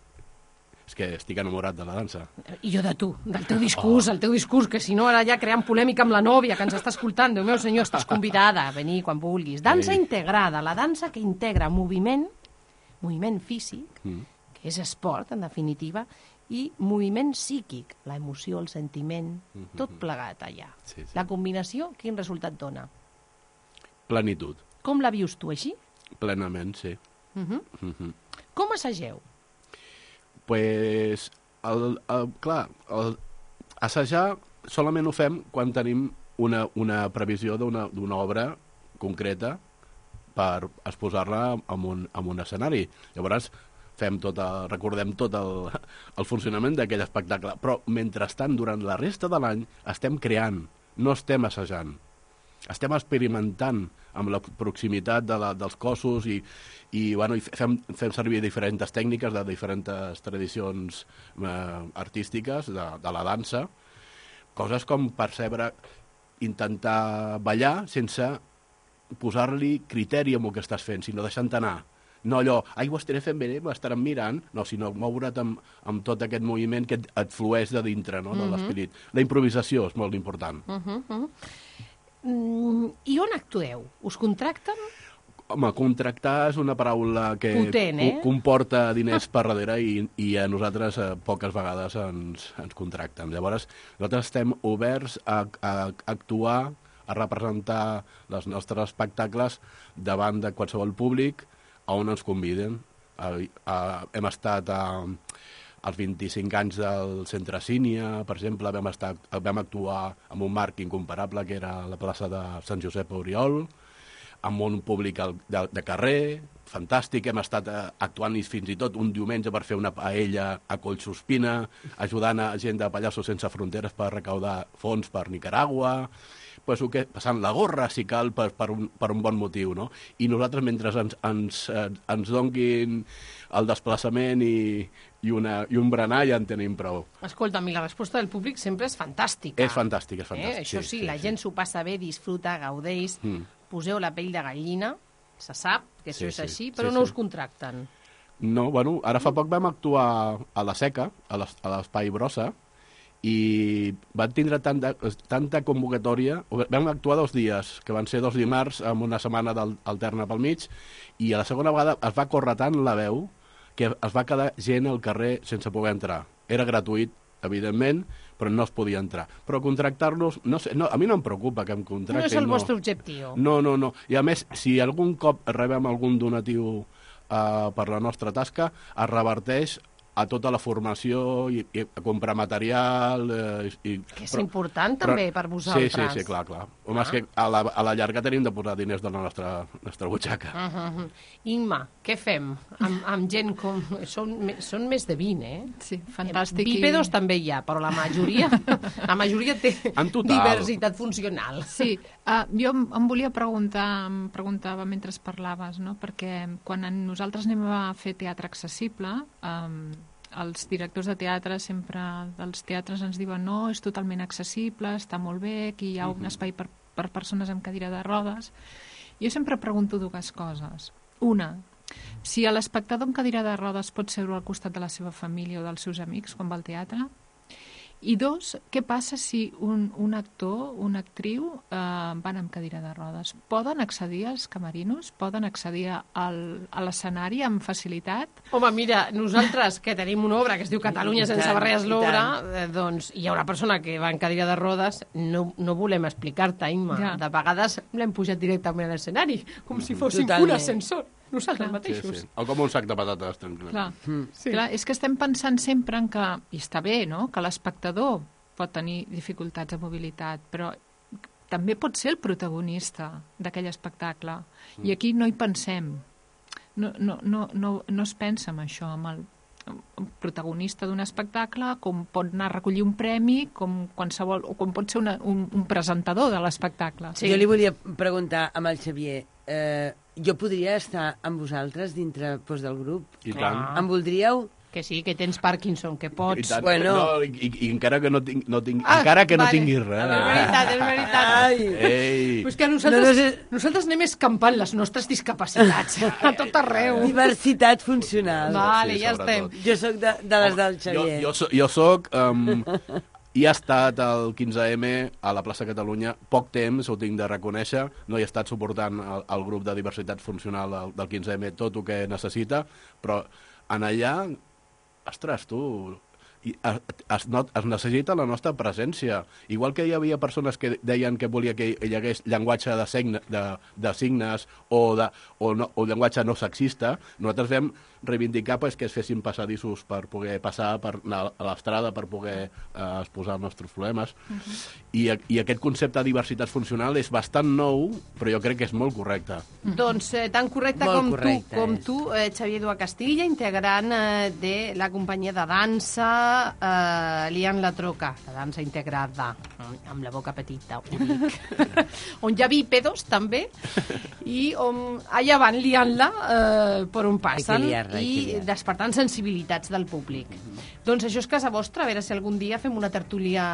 és que estic enamorat de la dansa. I jo de tu, del teu discurs, oh. el teu discurs, que si no ara ja creant polèmica amb la nòvia que ens està escoltant. Déu meu senyor, estàs convidada a venir quan vulguis. Dansa Ei. integrada, la dansa que integra moviment, moviment físic, Mm. que és esport, en definitiva, i moviment psíquic, la emoció, el sentiment, Mhm. tot plegat allà. Sí, sí. La combinació, quin resultat dona? Plenitud, Com la vius tu, així? plenament, sí. Uh -huh. Mm -hmm. Com assageu? pues, el, el, clar, el, assajar solament ho fem quan tenim una, una previsió d'una d'una obra concreta per exposar-la en un, en un escenari. Llavors, fem tot el, recordem tot el, el funcionament d'aquell espectacle. Però, mentrestant, durant la resta de l'any, estem creant, no estem assajant. Estem experimentant amb la proximitat de la, dels cossos i, i, bueno, i fem, fem servir diferents tècniques de diferents tradicions eh, artístiques de, de la dansa, coses com percebre, intentar ballar sense posar-li criteri amb el que estàs fent, sinó deixant anar. No allò, ai, ho estaré fent bé, m'estaran mirant, no, sinó moure't amb, amb tot aquest moviment que et, et flueix de dintre, no?, de Mhm. l'esperit. La improvisació és molt important. Uh -huh. Mm, I on actueu? Us contracten? Home, contractar és una paraula que Potent, eh? co- comporta diners *laughs* per darrere i, i a nosaltres eh, poques vegades ens, ens contracten. Llavors, nosaltres estem oberts a, a actuar, a representar els nostres espectacles davant de qualsevol públic a on ens conviden. A, a, hem estat a, als 25 anys del Centre Sínia, per exemple, vam, estar, vam actuar amb un marc incomparable que era la plaça de Sant Josep Oriol, amb un públic de, de carrer, fantàstic, hem estat eh, actuant fins i tot un diumenge per fer una paella a Collsospina, ajudant a gent de Pallassos Sense Fronteres per recaudar fons per Nicaragua, pues, que, passant la gorra, si cal, per, per, un, per un bon motiu, no? I nosaltres, mentre ens, ens, eh, ens donguin el desplaçament i, i, una, i un berenar, ja en tenim prou. Escolta, a mi la resposta del públic sempre és fantàstica. És fantàstic, és fantàstic. Eh? Això sí, la gent s'ho passa bé, disfruta, gaudeix, Mm. poseu la pell de gallina, se sap que això Sí, és sí, així, sí, però sí. no us contracten. No, bueno, ara fa poc vam actuar a la Seca, a l'es- a l'Espai Brossa, i van tindre tanta, tanta convocatòria. Vam actuar dos dies, que van ser dos dimarts amb una setmana alterna pel mig, i a la segona vegada es va córrer tant la veu que es va quedar gent al carrer sense poder entrar. Era gratuït, evidentment, però no es podia entrar. Però contractar-nos, no sé, no, a mi no em preocupa que em contractin. No és el vostre objectiu. No, no, no. I a més, si algun cop rebem algun donatiu uh, per la nostra tasca, es reverteix a tota la formació i, i a comprar material... Eh, i, Que és important, també, per vosaltres. Sí, sí, sí, clar, clar. Home, Ah. és que a la, a la llarga tenim de posar diners de la nostra, nostra butxaca. Uh -huh. Imma, què fem amb, amb gent com... Són, són més de 20, eh? Sí, fantàstic. Bípedos també hi ha, però la majoria, *laughs* la majoria té En total. diversitat funcional. Sí, uh, jo em, volia preguntar, em preguntava mentre parlaves, no? perquè quan nosaltres anem a fer teatre accessible, um, els directors de teatre sempre dels teatres ens diuen no, és totalment accessible, està molt bé, aquí hi ha un Mhm. espai per, per persones amb cadira de rodes. Jo sempre pregunto dues coses. Una, si l'espectador amb cadira de rodes pot seure al costat de la seva família o dels seus amics quan va al teatre, i dos, què passa si un, un actor, una actriu eh, van amb cadira de rodes? Poden accedir als camerinos? Poden accedir al, a l'escenari amb facilitat? Home, mira, nosaltres que tenim una obra que es diu Catalunya I sense tant, barreres l'obra, eh, doncs hi ha una persona que va en cadira de rodes, no, no volem explicar-te, Imma. Ja. De vegades l'hem pujat directament a l'escenari, com si fóssim Totalment. un ascensor, nosaltres Sí, mateixos. sí. O com un sac de patates. tranquil·lament. Clar. Mm. Sí. Clar, és que estem pensant sempre en que, i està bé, no?, que l'espectador pot tenir dificultats de mobilitat, però també pot ser el protagonista d'aquell espectacle. Mm. I aquí no hi pensem. No, no, no, no, no es pensa en això, amb el el protagonista d'un espectacle, com pot anar a recollir un premi, com qualsevol, o com pot ser una, un, un presentador de l'espectacle. Sí. Jo li volia preguntar amb el Xavier, eh, jo podria estar amb vosaltres dintre doncs, del grup? I tant. Em voldríeu? Que sí, que tens Parkinson, que I pots. tant, Bueno. no, i, i, i encara que no, tinc, no, tinc, Ah, encara que no vale. tinguis res. És veritat, és veritat. Ai. Ei. Pues que nosaltres, No, no, no nosaltres anem escampant les nostres discapacitats *laughs* a tot arreu. Diversitat funcional. Vale, Sí, ja estem. Jo sóc de, de les del Jo, Xavier. jo, so- jo soc... Um, *laughs* i ha estat el 15M a la plaça Catalunya poc temps, ho tinc de reconèixer, no he estat suportant el, el grup de diversitat funcional del, del 15M tot el que necessita, però en allà, ostres, tu, i es, not, es necessita la nostra presència. Igual que hi havia persones que deien que volia que hi hagués llenguatge de, signe, de, de signes o, de, o, no, o llenguatge no sexista, nosaltres vam reivindicar pues, que es fessin passadissos per poder passar per anar a l'estrada, per poder eh, exposar els nostres problemes. Uh -huh. I, I aquest concepte de diversitat funcional és bastant nou, però jo crec que és molt correcte. Doncs eh, tan correcte Molt com correcte tu, com és. tu eh, Xavier Dua Castilla, integrant eh, de la companyia de dansa eh, Lian La Troca, la dansa integrada, mm, amb la boca petita, ho dic. *laughs* on hi ha bípedos, també, i on allà van liant-la eh, per on passen i despertant sensibilitats del públic. Doncs això és casa vostra, a veure si algun dia fem una tertúlia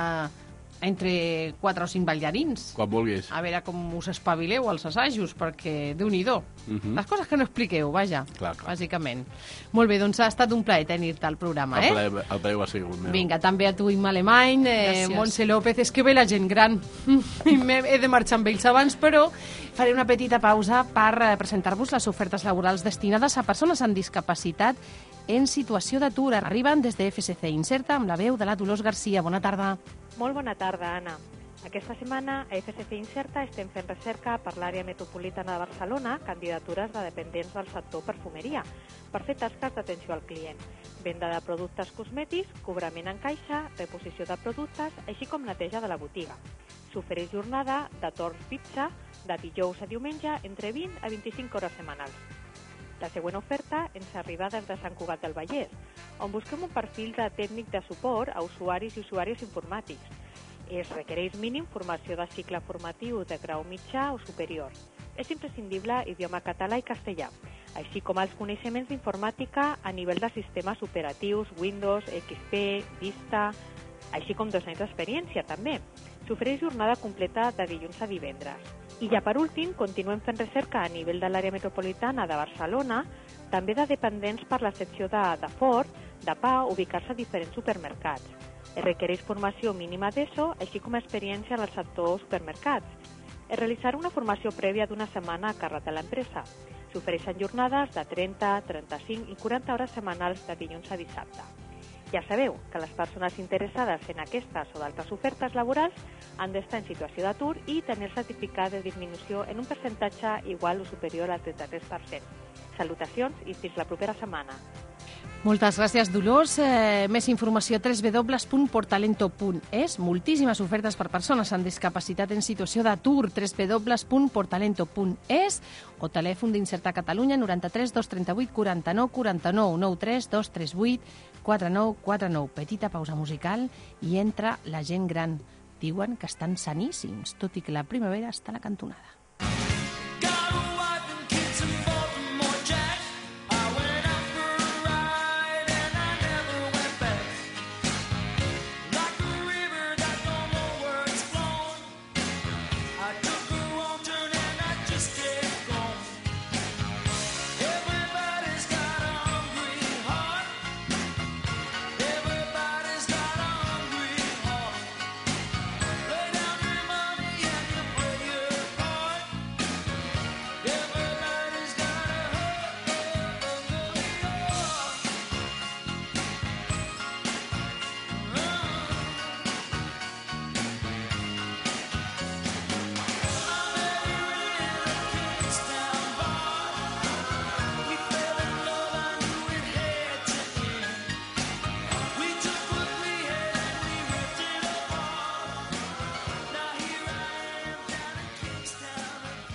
entre quatre o cinc ballarins. Quan vulguis. A veure com us espavileu als assajos, perquè déu nhi Mhm. Les coses que no expliqueu, vaja, Clar, clar. bàsicament. Molt bé, doncs ha estat un plaer tenir-te al programa, El eh? plaer, el plaer ser un meu. Vinga, també a tu, Imma Alemany, eh. Montse López. És que ve la gent gran. *laughs* He de marxar amb ells abans, però faré una petita pausa per eh, presentar-vos les ofertes laborals destinades a persones amb discapacitat en situació d'atur. Arriben des de FSC Inserta amb la veu de la Dolors Garcia. Bona tarda. Molt bona tarda, Anna. Aquesta setmana a FSC Incerta estem fent recerca per l'àrea metropolitana de Barcelona, candidatures de dependents del sector perfumeria, per fer tasques d'atenció al client, venda de productes cosmètics, cobrament en caixa, reposició de productes, així com neteja de la botiga. S'ofereix jornada de torn pizza de dijous a diumenge entre 20 a 25 hores setmanals. La següent oferta ens arriba des de Sant Cugat del Vallès, on busquem un perfil de tècnic de suport a usuaris i usuàries informàtics. Es requereix mínim formació de cicle formatiu de grau mitjà o superior. És imprescindible idioma català i castellà, així com els coneixements d'informàtica a nivell de sistemes operatius, Windows, XP, Vista, així com dos anys d'experiència també. S'ofereix jornada completa de dilluns a divendres. I ja per últim, continuem fent recerca a nivell de l'àrea metropolitana de Barcelona, també de dependents per la secció de, de Ford, de PA, ubicar-se a diferents supermercats. Es requereix formació mínima d'ESO, així com experiència en el sector supermercats. Es realitzarà una formació prèvia d'una setmana a càrrec de l'empresa. S'ofereixen jornades de 30, 35 i 40 hores setmanals de dilluns a dissabte. Ja sabeu que les persones interessades en aquestes o d'altres ofertes laborals han d'estar en situació d'atur i tenir certificat de disminució en un percentatge igual o superior al 33%. Salutacions i fins la propera setmana. Moltes gràcies, Dolors. Eh, més informació a www.portalento.es. Moltíssimes ofertes per persones amb discapacitat en situació d'atur. www.portalento.es o telèfon d'Incerta Catalunya 93 238 49 49 93 238 49 49. Petita pausa musical i entra la gent gran. Diuen que estan saníssims, tot i que la primavera està a la cantonada.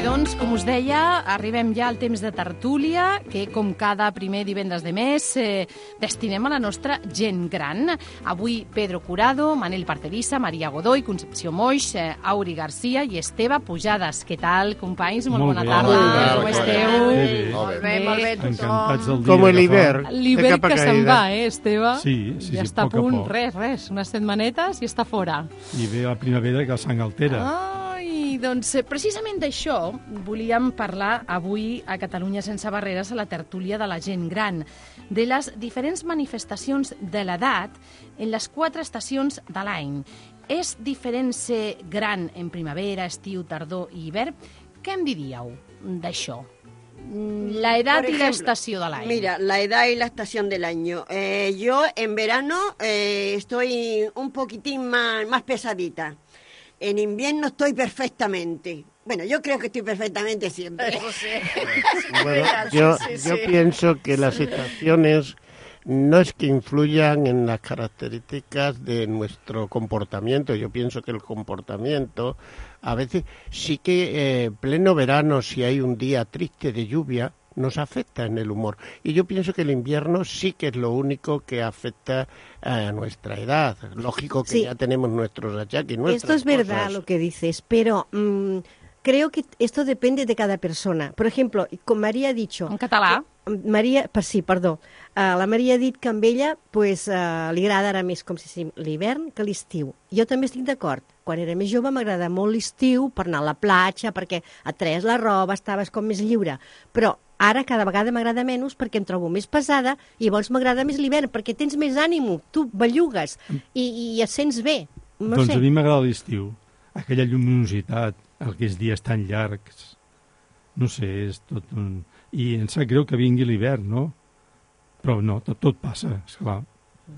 Bé, doncs, com us deia, arribem ja al temps de tertúlia, que com cada primer divendres de mes eh, destinem a la nostra gent gran. Avui Pedro Curado, Manel Parterissa, Maria Godoy, Concepció Moix, eh, Auri Garcia i Esteve Pujades. Què tal, companys? Molt, Molt bona bé. tarda. Molt bé. Com esteu? bé. Molt bé, molt bé, tothom. Encantats del dia Com que l'hivern. L'hivern que se'n va, eh, Esteve? Sí, sí, ja sí, està a punt, res, res, unes setmanetes i està fora. I ve la primavera que el sang altera. Ai, doncs eh, precisament d'això volíem parlar avui a Catalunya sense barreres a la tertúlia de la gent gran, de les diferents manifestacions de l'edat en les quatre estacions de l'any. És diferent ser gran en primavera, estiu, tardor i hivern? Què em diríeu d'això? Mm, La edad Por y la ejemplo, estación del año. Mira, la edad y la estación del año. Eh, yo en verano eh, estoy un poquitín más, más pesadita. En invierno estoy perfectamente. Bueno, yo creo que estoy perfectamente siempre. *laughs* Bueno, yo, yo pienso que las estaciones no es que influyan en las características de nuestro comportamiento. Yo pienso que el comportamiento, a veces sí que eh, pleno verano, si hay un día triste de lluvia, nos afecta en el humor. Y yo pienso que el invierno sí que es lo único que afecta a nuestra edad. Lógico que Sí. ya tenemos nuestros achaques. Esto es verdad cosas. lo que dices, pero mm, creo que esto depende de cada persona. Por ejemplo, com Maria ha dicho... En català? que- Maria, per, sí, perdó. Uh, la Maria ha dit que amb ella pues, uh, li agrada ara més com si sigui l'hivern que l'estiu. Jo també estic d'acord. Quan era més jove m'agrada molt l'estiu per anar a la platja, perquè et treies la roba, estaves com més lliure. Però ara cada vegada m'agrada menys perquè em trobo més pesada i llavors m'agrada més l'hivern perquè tens més ànimo, tu bellugues i, i et sents bé. No doncs sé. a mi m'agrada l'estiu. Aquella lluminositat, aquells dies tan llargs. No sé, és tot un... I em sap greu que vingui l'hivern, no? Però no, tot, tot passa, esclar.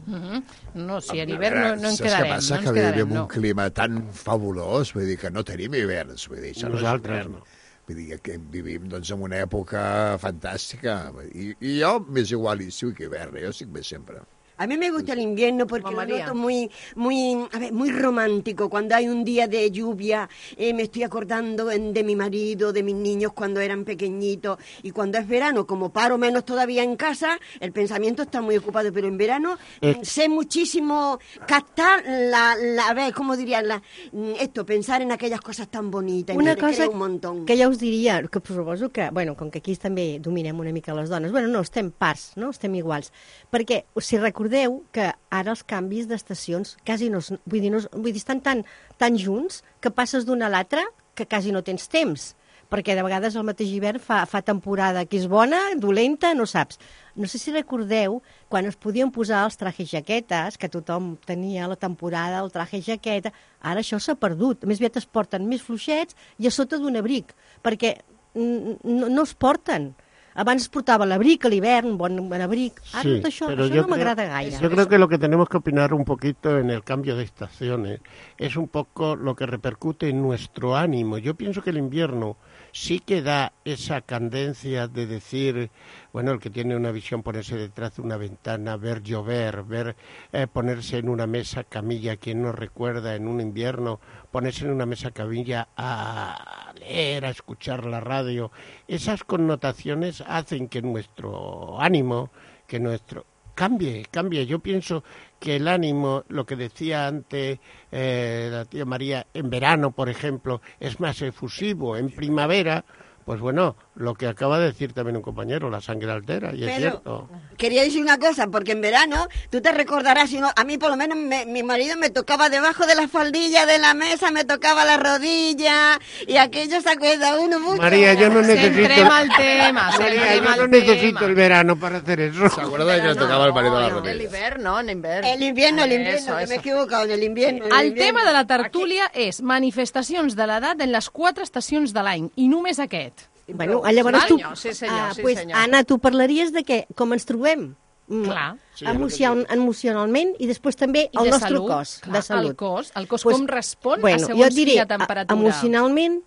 Mhm. No, si a l'hivern no, no en saps quedarem. què passa? no que vivim quedarem, un no. clima tan fabulós, vull dir que no tenim hiverns. Vull dir, això no és Nosaltres hivern. no. Vull dir que vivim doncs, en una època fantàstica. I, I jo m'és igual estiu que hivern, jo estic bé sempre. A mí me gusta el invierno porque Como lo noto muy, muy, a ver, muy romántico. Cuando hay un día de lluvia, eh, me estoy acordando en- de mi marido, de mis niños cuando eran pequeñitos. Y cuando es verano, como paro menos todavía en casa, el pensamiento está muy ocupado. Pero en verano Eh. mm, sé muchísimo captar la, la, a ver, ¿cómo diría? La, mm, esto, pensar en aquellas cosas tan bonitas. y Una cosa un montón. que ja us diria, que suposo que, bueno, com que aquí també dominem una mica les dones, bueno, no, estem parts, no? Estem iguals. Perquè, si recordeu que ara els canvis d'estacions quasi no... Vull dir, no, vull dir estan tan, tan junts que passes d'una a l'altra que quasi no tens temps perquè de vegades el mateix hivern fa, fa temporada que és bona, dolenta, no saps. No sé si recordeu quan es podien posar els trajes jaquetes, que tothom tenia la temporada, el traje jaqueta, ara això s'ha perdut. Més aviat es porten més fluixets i a sota d'un abric, perquè no, no es porten. Abans portava l'abric a l'hivern, bon, bon abric. Ara tot això, pero això yo no m'agrada gaire. Yo creo que lo que tenemos que opinar un poquito en el cambio de estaciones es un poco lo que repercute en nuestro ánimo. Yo pienso que el invierno sí que da esa candencia de decir, bueno, el que tiene una visión ponerse detrás de una ventana, ver llover, ver eh, ponerse en una mesa camilla, quien no recuerda en un invierno, ponerse en una mesa camilla a leer, a escuchar la radio, esas connotaciones hacen que nuestro ánimo, que nuestro cambie, cambie. Yo pienso que el ánimo, lo que decía antes eh, la tía María, en verano, por ejemplo, es más efusivo. En primavera, pues bueno, lo que acaba de decir también un compañero, la sangre altera, y es cierto. Quería decir una cosa, porque en verano, tú te recordarás, si no, a mí por lo menos me- mi marido me tocaba debajo de la faldilla de la mesa, me tocaba la rodilla, y aquello se acuerda uno mucho. María, yo no necesito... Centrem el tema, María, centrem yo no necesito tema. el verano para hacer eso. ¿Se acuerda de que le tocaba el marido a la En el rodilla? invierno, en invierno. El invierno, el invierno, Eso, que me he equivocado, en el invierno. invierno. tema de la tertúlia és manifestacions de l'edat en les quatre estacions de l'any, i només aquest. Bueno, llavors tu, Senyor, sí, senyor, ah, sí, pues, senyor. Anna, tu parlaries de què? Com ens trobem? Mm, Clar. Sí, emocion, emocionalment i després també I el de nostre salut, cos. clar, de salut. el cos, el cos Pues, com respon a bueno, segons jo diré, quina temperatura. a- emocionalment,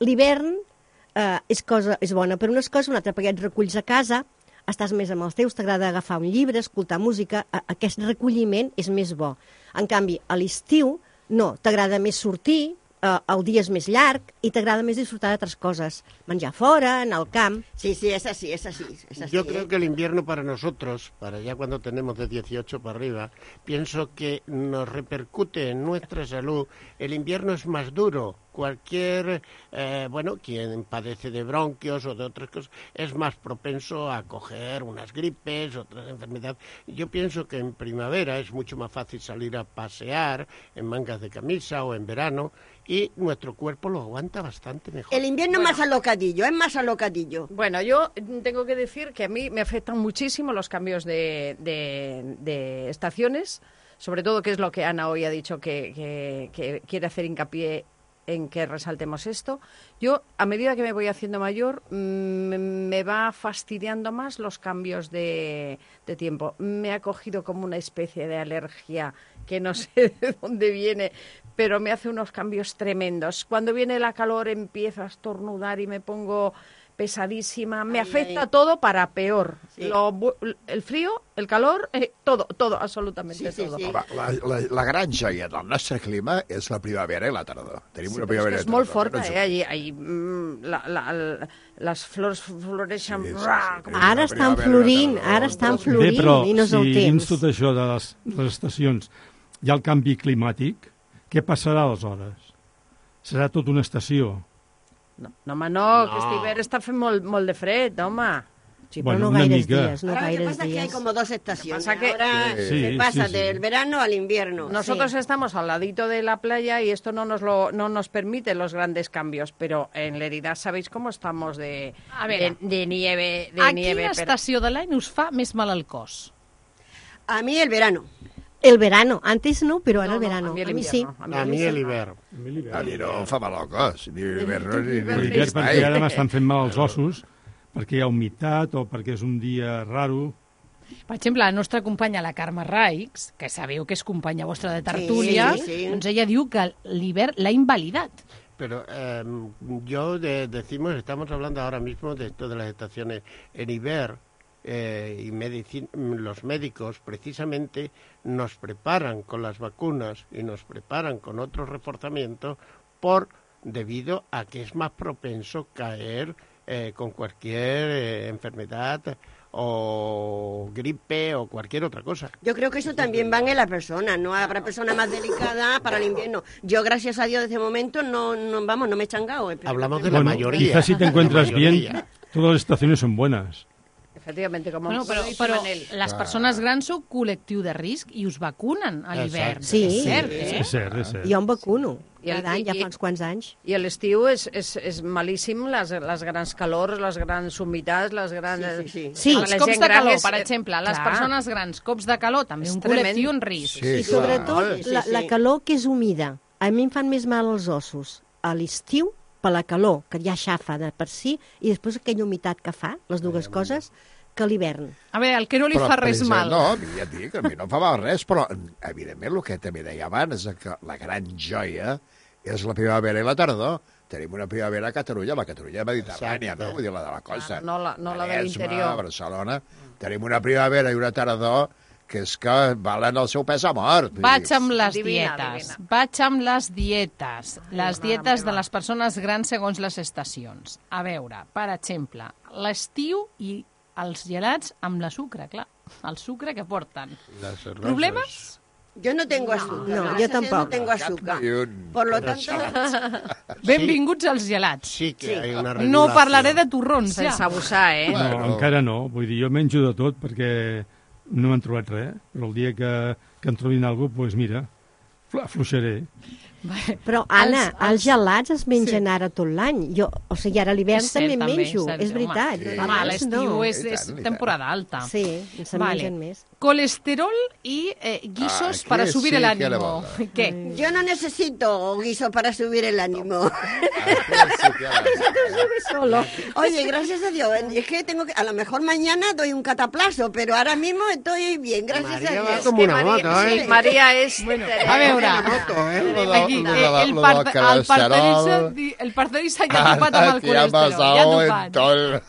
l'hivern eh, és, cosa, és bona per unes coses, una altra perquè et reculls a casa, estàs més amb els teus, t'agrada agafar un llibre, escoltar música, a, aquest recolliment és més bo. En canvi, a l'estiu, no, t'agrada més sortir, eh, el dia és més llarg i t'agrada més disfrutar d'altres coses. Menjar fora, anar al camp... Sí, sí, es así, es así. Es así Yo ¿eh? creo que el invierno para nosotros, para ya cuando tenemos de 18 para arriba, pienso que nos repercute en nuestra salud. El invierno es más duro. Cualquier, eh, bueno, quien padece de bronquios o de otras cosas, es más propenso a coger unas gripes, otras enfermedades. Yo pienso que en primavera es mucho más fácil salir a pasear en mangas de camisa o en verano y nuestro cuerpo lo aguanta bastante mejor. El invierno es más alocadillo, es más alocadillo. Bueno, yo tengo que decir que a mí me afectan muchísimo los cambios de, de- de estaciones, sobre todo que es lo que Ana hoy ha dicho que, que- que quiere hacer hincapié en que resaltemos esto. Yo, a medida que me voy haciendo mayor, mm, me va fastidiando más los cambios de, de tiempo. Me ha cogido como una especie de alergia que no *laughs* sé de dónde viene, pero me hace unos cambios tremendos. Cuando viene la calor empiezo a estornudar y me pongo pesadísima. Me Ay, afecta ay. todo para peor. Sí. Lo el frío, el calor, eh, todo, todo, absolutamente Sí, sí, todo. sí. La, la, la gran joia del nostre clima és la primavera i la tardor. Tenim Sí, una és, primavera és una molt forta, eh? Allí, allí, mm, la, la, la, les flors floreixen... Sí, sí, sí. com- Ara estan florint, ara estan florint Bé, però i no és si el dins temps. tot això de les, les estacions hi ha el canvi climàtic, què passarà aleshores? Serà tota una estació. No, no, home, no, que este hivern està fent molt, molt de fred, home. Sí, però Bueno, no gaires mica. dies, no Ahora lo que gaires pasa es que hay como dos estaciones. Pasa que- Ahora Sí, se sí, pasa sí. del verano al invierno. Nosotros estamos al ladito de la playa y esto no nos lo no nos permite los grandes cambios, pero en Lerida sabéis cómo estamos de, A veure, de, de nieve, de a nieve. quina pero- estació de l'any us fa més mal al cos? A mí el verano. El verano, antes no, pero ahora No, el no, verano. a mí el a mí sí. A mí el sí. invierno. A mi no em fa mal al cos, ni l'hivern ni, ni, L'hivern perquè ara m'estan fent mal els ossos, perquè hi ha humitat o perquè és un dia raro. Per exemple, la nostra companya, la Carme Raix, que sabeu que és companya vostra de tertúlia, Sí, sí. doncs ella diu que l'hivern l'ha invalidat. Pero eh, yo de- decimos, estamos hablando ahora mismo de esto de las estaciones en Iber eh, y los médicos precisamente nos preparan con las vacunas y nos preparan con otros reforzamientos por debido a que es más propenso caer eh, con cualquier eh, enfermedad o gripe o cualquier otra cosa. Yo creo que eso también va en la persona, no habrá persona más delicada para el invierno. Yo, gracias a Dios, desde el momento no, no vamos, no me he changado. eh, Hablamos de Bueno, la mayoría. Quizás si te encuentras bien, todas las estaciones son buenas. Efectivamente, com Bueno, però, dice però Manel. les persones grans sou col·lectiu de risc i us vacunen a l'hivern. Sí. És cert, eh? És cert, és cert. Jo em vacuno. I el- Cada any, ja fa uns quants anys. I a l'estiu és, és, és malíssim les, les grans calors, les grans humitats, les grans... Sí, sí, sí. Els cops de calor, per exemple, les Clar. persones grans, cops de calor, també És un tremend. col·lectiu en risc. Sí, I clar. sobretot Sí, la, sí. la calor que és humida. A mi em fan més mal els ossos a l'estiu per la calor, que ja xafa de per si, i després aquella humitat que fa, les dues coses, que l'hivern. A veure, el que no li Però, fa res exemple, mal. No, ja et dic, a mi no em fa mal res, però evidentment el que també deia abans és que la gran joia és la primavera i la tardor. Tenim una primavera a Catalunya, la Catalunya mediterrània, no? Vull dir, la de la costa. No la, no la de l'interior. Barcelona. Tenim una primavera i una tardor que és que valen el seu pes a mort. Vaig amb les Divina, dietes. divina. Vaig amb les dietes. Les dietes de les persones grans segons les estacions. A veure, per exemple, l'estiu i els gelats amb la sucre, clar. El sucre que porten. Problemes? Yo no tengo azúcar. No, yo Dios tampoco. No tengo azúcar. Por lo tanto, *laughs* Benvinguts als gelats. Sí que hay una No regulación. parlaré de torrons, ja. Sense abusar, eh? No, Bueno. encara no. Vull dir, jo menjo de tot perquè no m'han trobat res, però el dia que, que em trobin alguna cosa, doncs mira, fl- afluixaré. Però, Anna, Els- els, els- gelats es mengen ara tot l'any. Jo, o sigui, ara a l'hivern també en també, menjo, cert, és home. veritat. Sí. Home, Abans l'estiu no. és, és temporada alta. Sí, se'n mengen més. Colesterol y eh, guisos Ah, para subir sí el que ánimo. va. *laughs* ¿Qué? yo no necesito guiso para subir el ánimo. *laughs* Solo. Oye, gracias a Dios. Es que tengo que, a lo mejor mañana doy un cataplazo, pero ahora mismo estoy bien, gracias María a va Dios. como una moto, sí, ¿eh? Maria és... Bueno, a veure, moto, ¿eh? Lo eh, el, lo par, del el colesterol. parterissa, di- el parterissa ja *laughs* ha topat amb el Aquí ja colesterol. m'has Ja ha topat.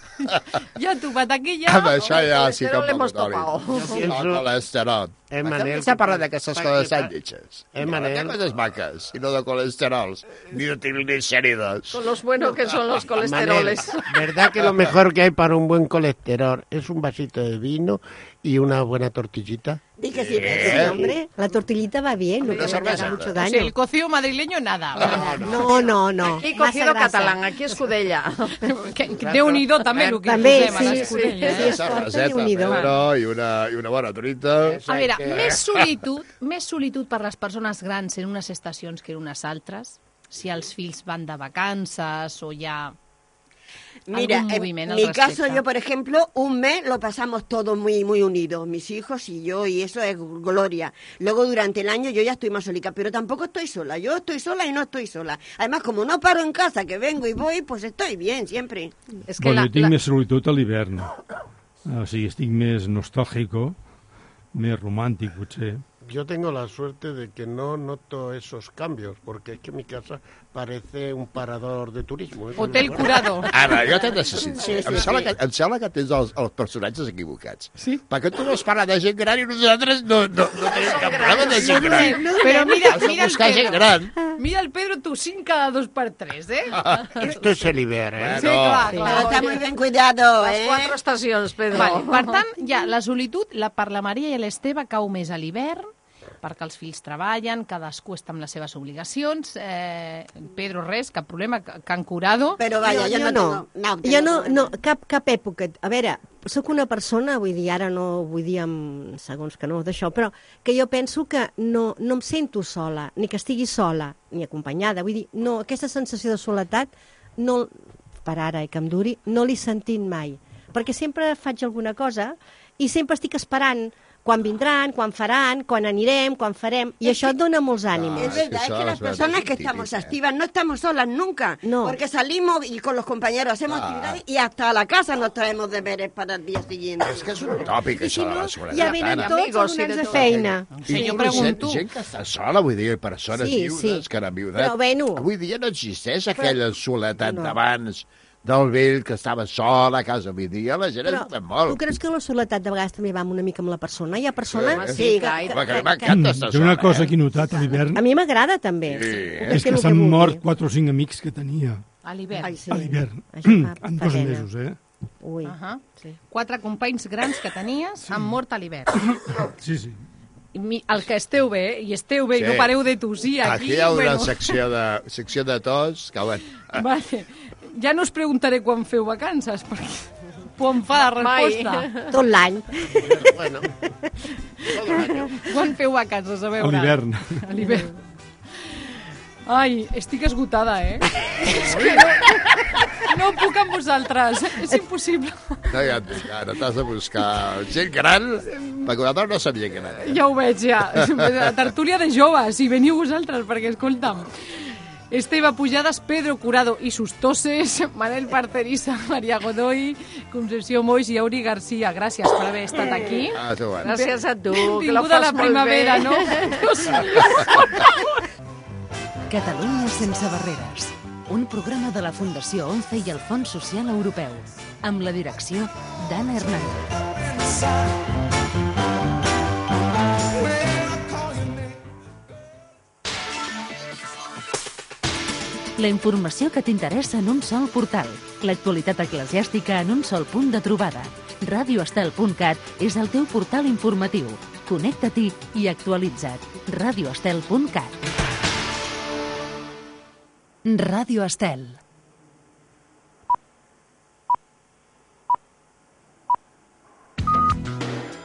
Ja ha topat aquí ja. Amb això ja sí que em topado. El colesterol. Eh, Manel, s'ha parlat que- d'aquestes coses lletges? Eh, Manel. De coses maques, i no de colesterols, ni de triglicéridos. Con los buenos que son los *laughs* Manel, colesteroles. ¿verdad que lo mejor que hay para un buen colesterol es un vasito de vino y una buena tortillita? Di que sí, Eh. Hombre, la tortillita va bien, no haga mucho O daño. sigui, el cocido madrileño nada. No, no, no. Aquí Massa cocido grasa. catalán, aquí escudella. *laughs* Que Déu-n'hi-do també el que També, posem a sí, l'escudella. sí, eh? es porta Cerveseta, Déu-n'hi-do. Pedro, i una, i una bona truita. A veure, que- més solitud, més solitud per les persones grans en unes estacions que en unes altres? Si els fills van de vacances o hi ha Mira, en mi caso, yo, por ejemplo, un mes lo pasamos todos muy, muy unidos, mis hijos y yo, y eso es gloria. Luego, durante el año, yo ya estoy más solica, pero tampoco estoy sola. Yo estoy sola y no estoy sola. Además, como no paro en casa, que vengo y voy, pues estoy bien siempre. És que Bueno, la, jo tinc la... més solitud a l'hivern. O sigui, estic més nostàlgico, més romàntic, potser. Yo tengo la suerte de que no noto esos cambios, porque es que mi casa parece un parador de turismo. ¿eh? Hotel curado. Ara, jo t'he de ser sincer. Sí, sí, em, sembla sí. que, em sembla que tens els, els personatges equivocats. Sí? Perquè tu vols parlar de gent gran i nosaltres no, no, no tenim cap problema de gent gran. Però mira, Has de mira el gent Pedro. gran. Mira el Pedro, tu 5 cada 2 per 3, eh? *laughs* Esto es el Iber, ¿eh? Sí, clar, clar. está muy bien cuidado, Les ¿eh? quatre estacions, Pedro. Vale, per tant, ja, la solitud, la, per la Maria i l'Esteve cau més a l'hivern, perquè els fills treballen, cadascú està amb les seves obligacions. Eh, Pedro, res, cap problema, ca- can curado. Pero vaya, yo, no, no. tengo... No, Jo no, no cap, cap època. A veure, sóc una persona, vull dir, ara no vull dir amb segons que no d'això, però que jo penso que no, no em sento sola, ni que estigui sola, ni acompanyada. Vull dir, no, aquesta sensació de soledat, no, per ara i que em duri, no l'he sentit mai. Perquè sempre faig alguna cosa i sempre estic esperant quan vindran, quan faran, quan anirem, quan farem, i això et dona molts ànims. Es verdad, es que las personas que estamos activas no estamos solas nunca, porque salimos y con los compañeros hacemos Ah. actividades y hasta a la casa nos traemos deberes para el día siguiente. És que és un tòpic, això de la soledat. ja venen tots Amigos, donats de feina. Sí, jo pregunto. gent que està sola, vull dir, persones Sí, viudes, sí. que eren viudes. Però, bueno. Avui dia no existeix aquella soledat No. d'abans del vell que estava sol a casa. Avui dia la gent Però es molt. tu creus que la soledat de vegades també va una mica amb la persona? Hi ha persones... Sí, que, Home, que m'encanta estar Hi ha una cosa eh? que he notat a l'hivern, A mi m'agrada també. és que s'han mort quatre o cinc amics que tenia A l'hivern. Ai, sí. a l'hivern. *clears throat* En dos pena. mesos, eh? Ui. Uh -huh. sí. Quatre companys grans que tenies han mort a l'hivern. *coughs* Sí, sí. El que esteu bé, i esteu bé, Sí. i no pareu de tossir aquí. Aquí hi ha una bueno. secció de, secció de tos que, bueno, *laughs* Vale. Ja no us preguntaré quan feu vacances, perquè *laughs* quan fa la Mai. resposta. Tot l'any. bueno. Quan feu vacances, a veure? A l'hivern. A l'hivern. Ai, estic esgotada, eh? És *laughs* que no, no puc amb vosaltres. És impossible. no hi ha ara t'has de buscar gent gran, perquè nosaltres no som gent gran. Ja ho veig, ja. *laughs* La tertúlia de joves, i veniu vosaltres, perquè, escolta'm, Esteve Pujades, Pedro Curado i sus toses, *laughs* Manel Parcerisa, Maria Godoy, Concepció Moix i Auri Garcia. Gràcies per haver estat aquí. Ah, tu, bueno. Gràcies a tu, que la fas la molt primavera, no? *laughs* Catalunya sense barreres. Un programa de la Fundació ONCE i el Fons Social Europeu. Amb la direcció d'Anna Hernández. La informació que t'interessa en un sol portal. L'actualitat eclesiàstica en un sol punt de trobada. radioestel.cat és el teu portal informatiu. Connecta-t'hi i actualitza't. radioestel.cat Ràdio Estel.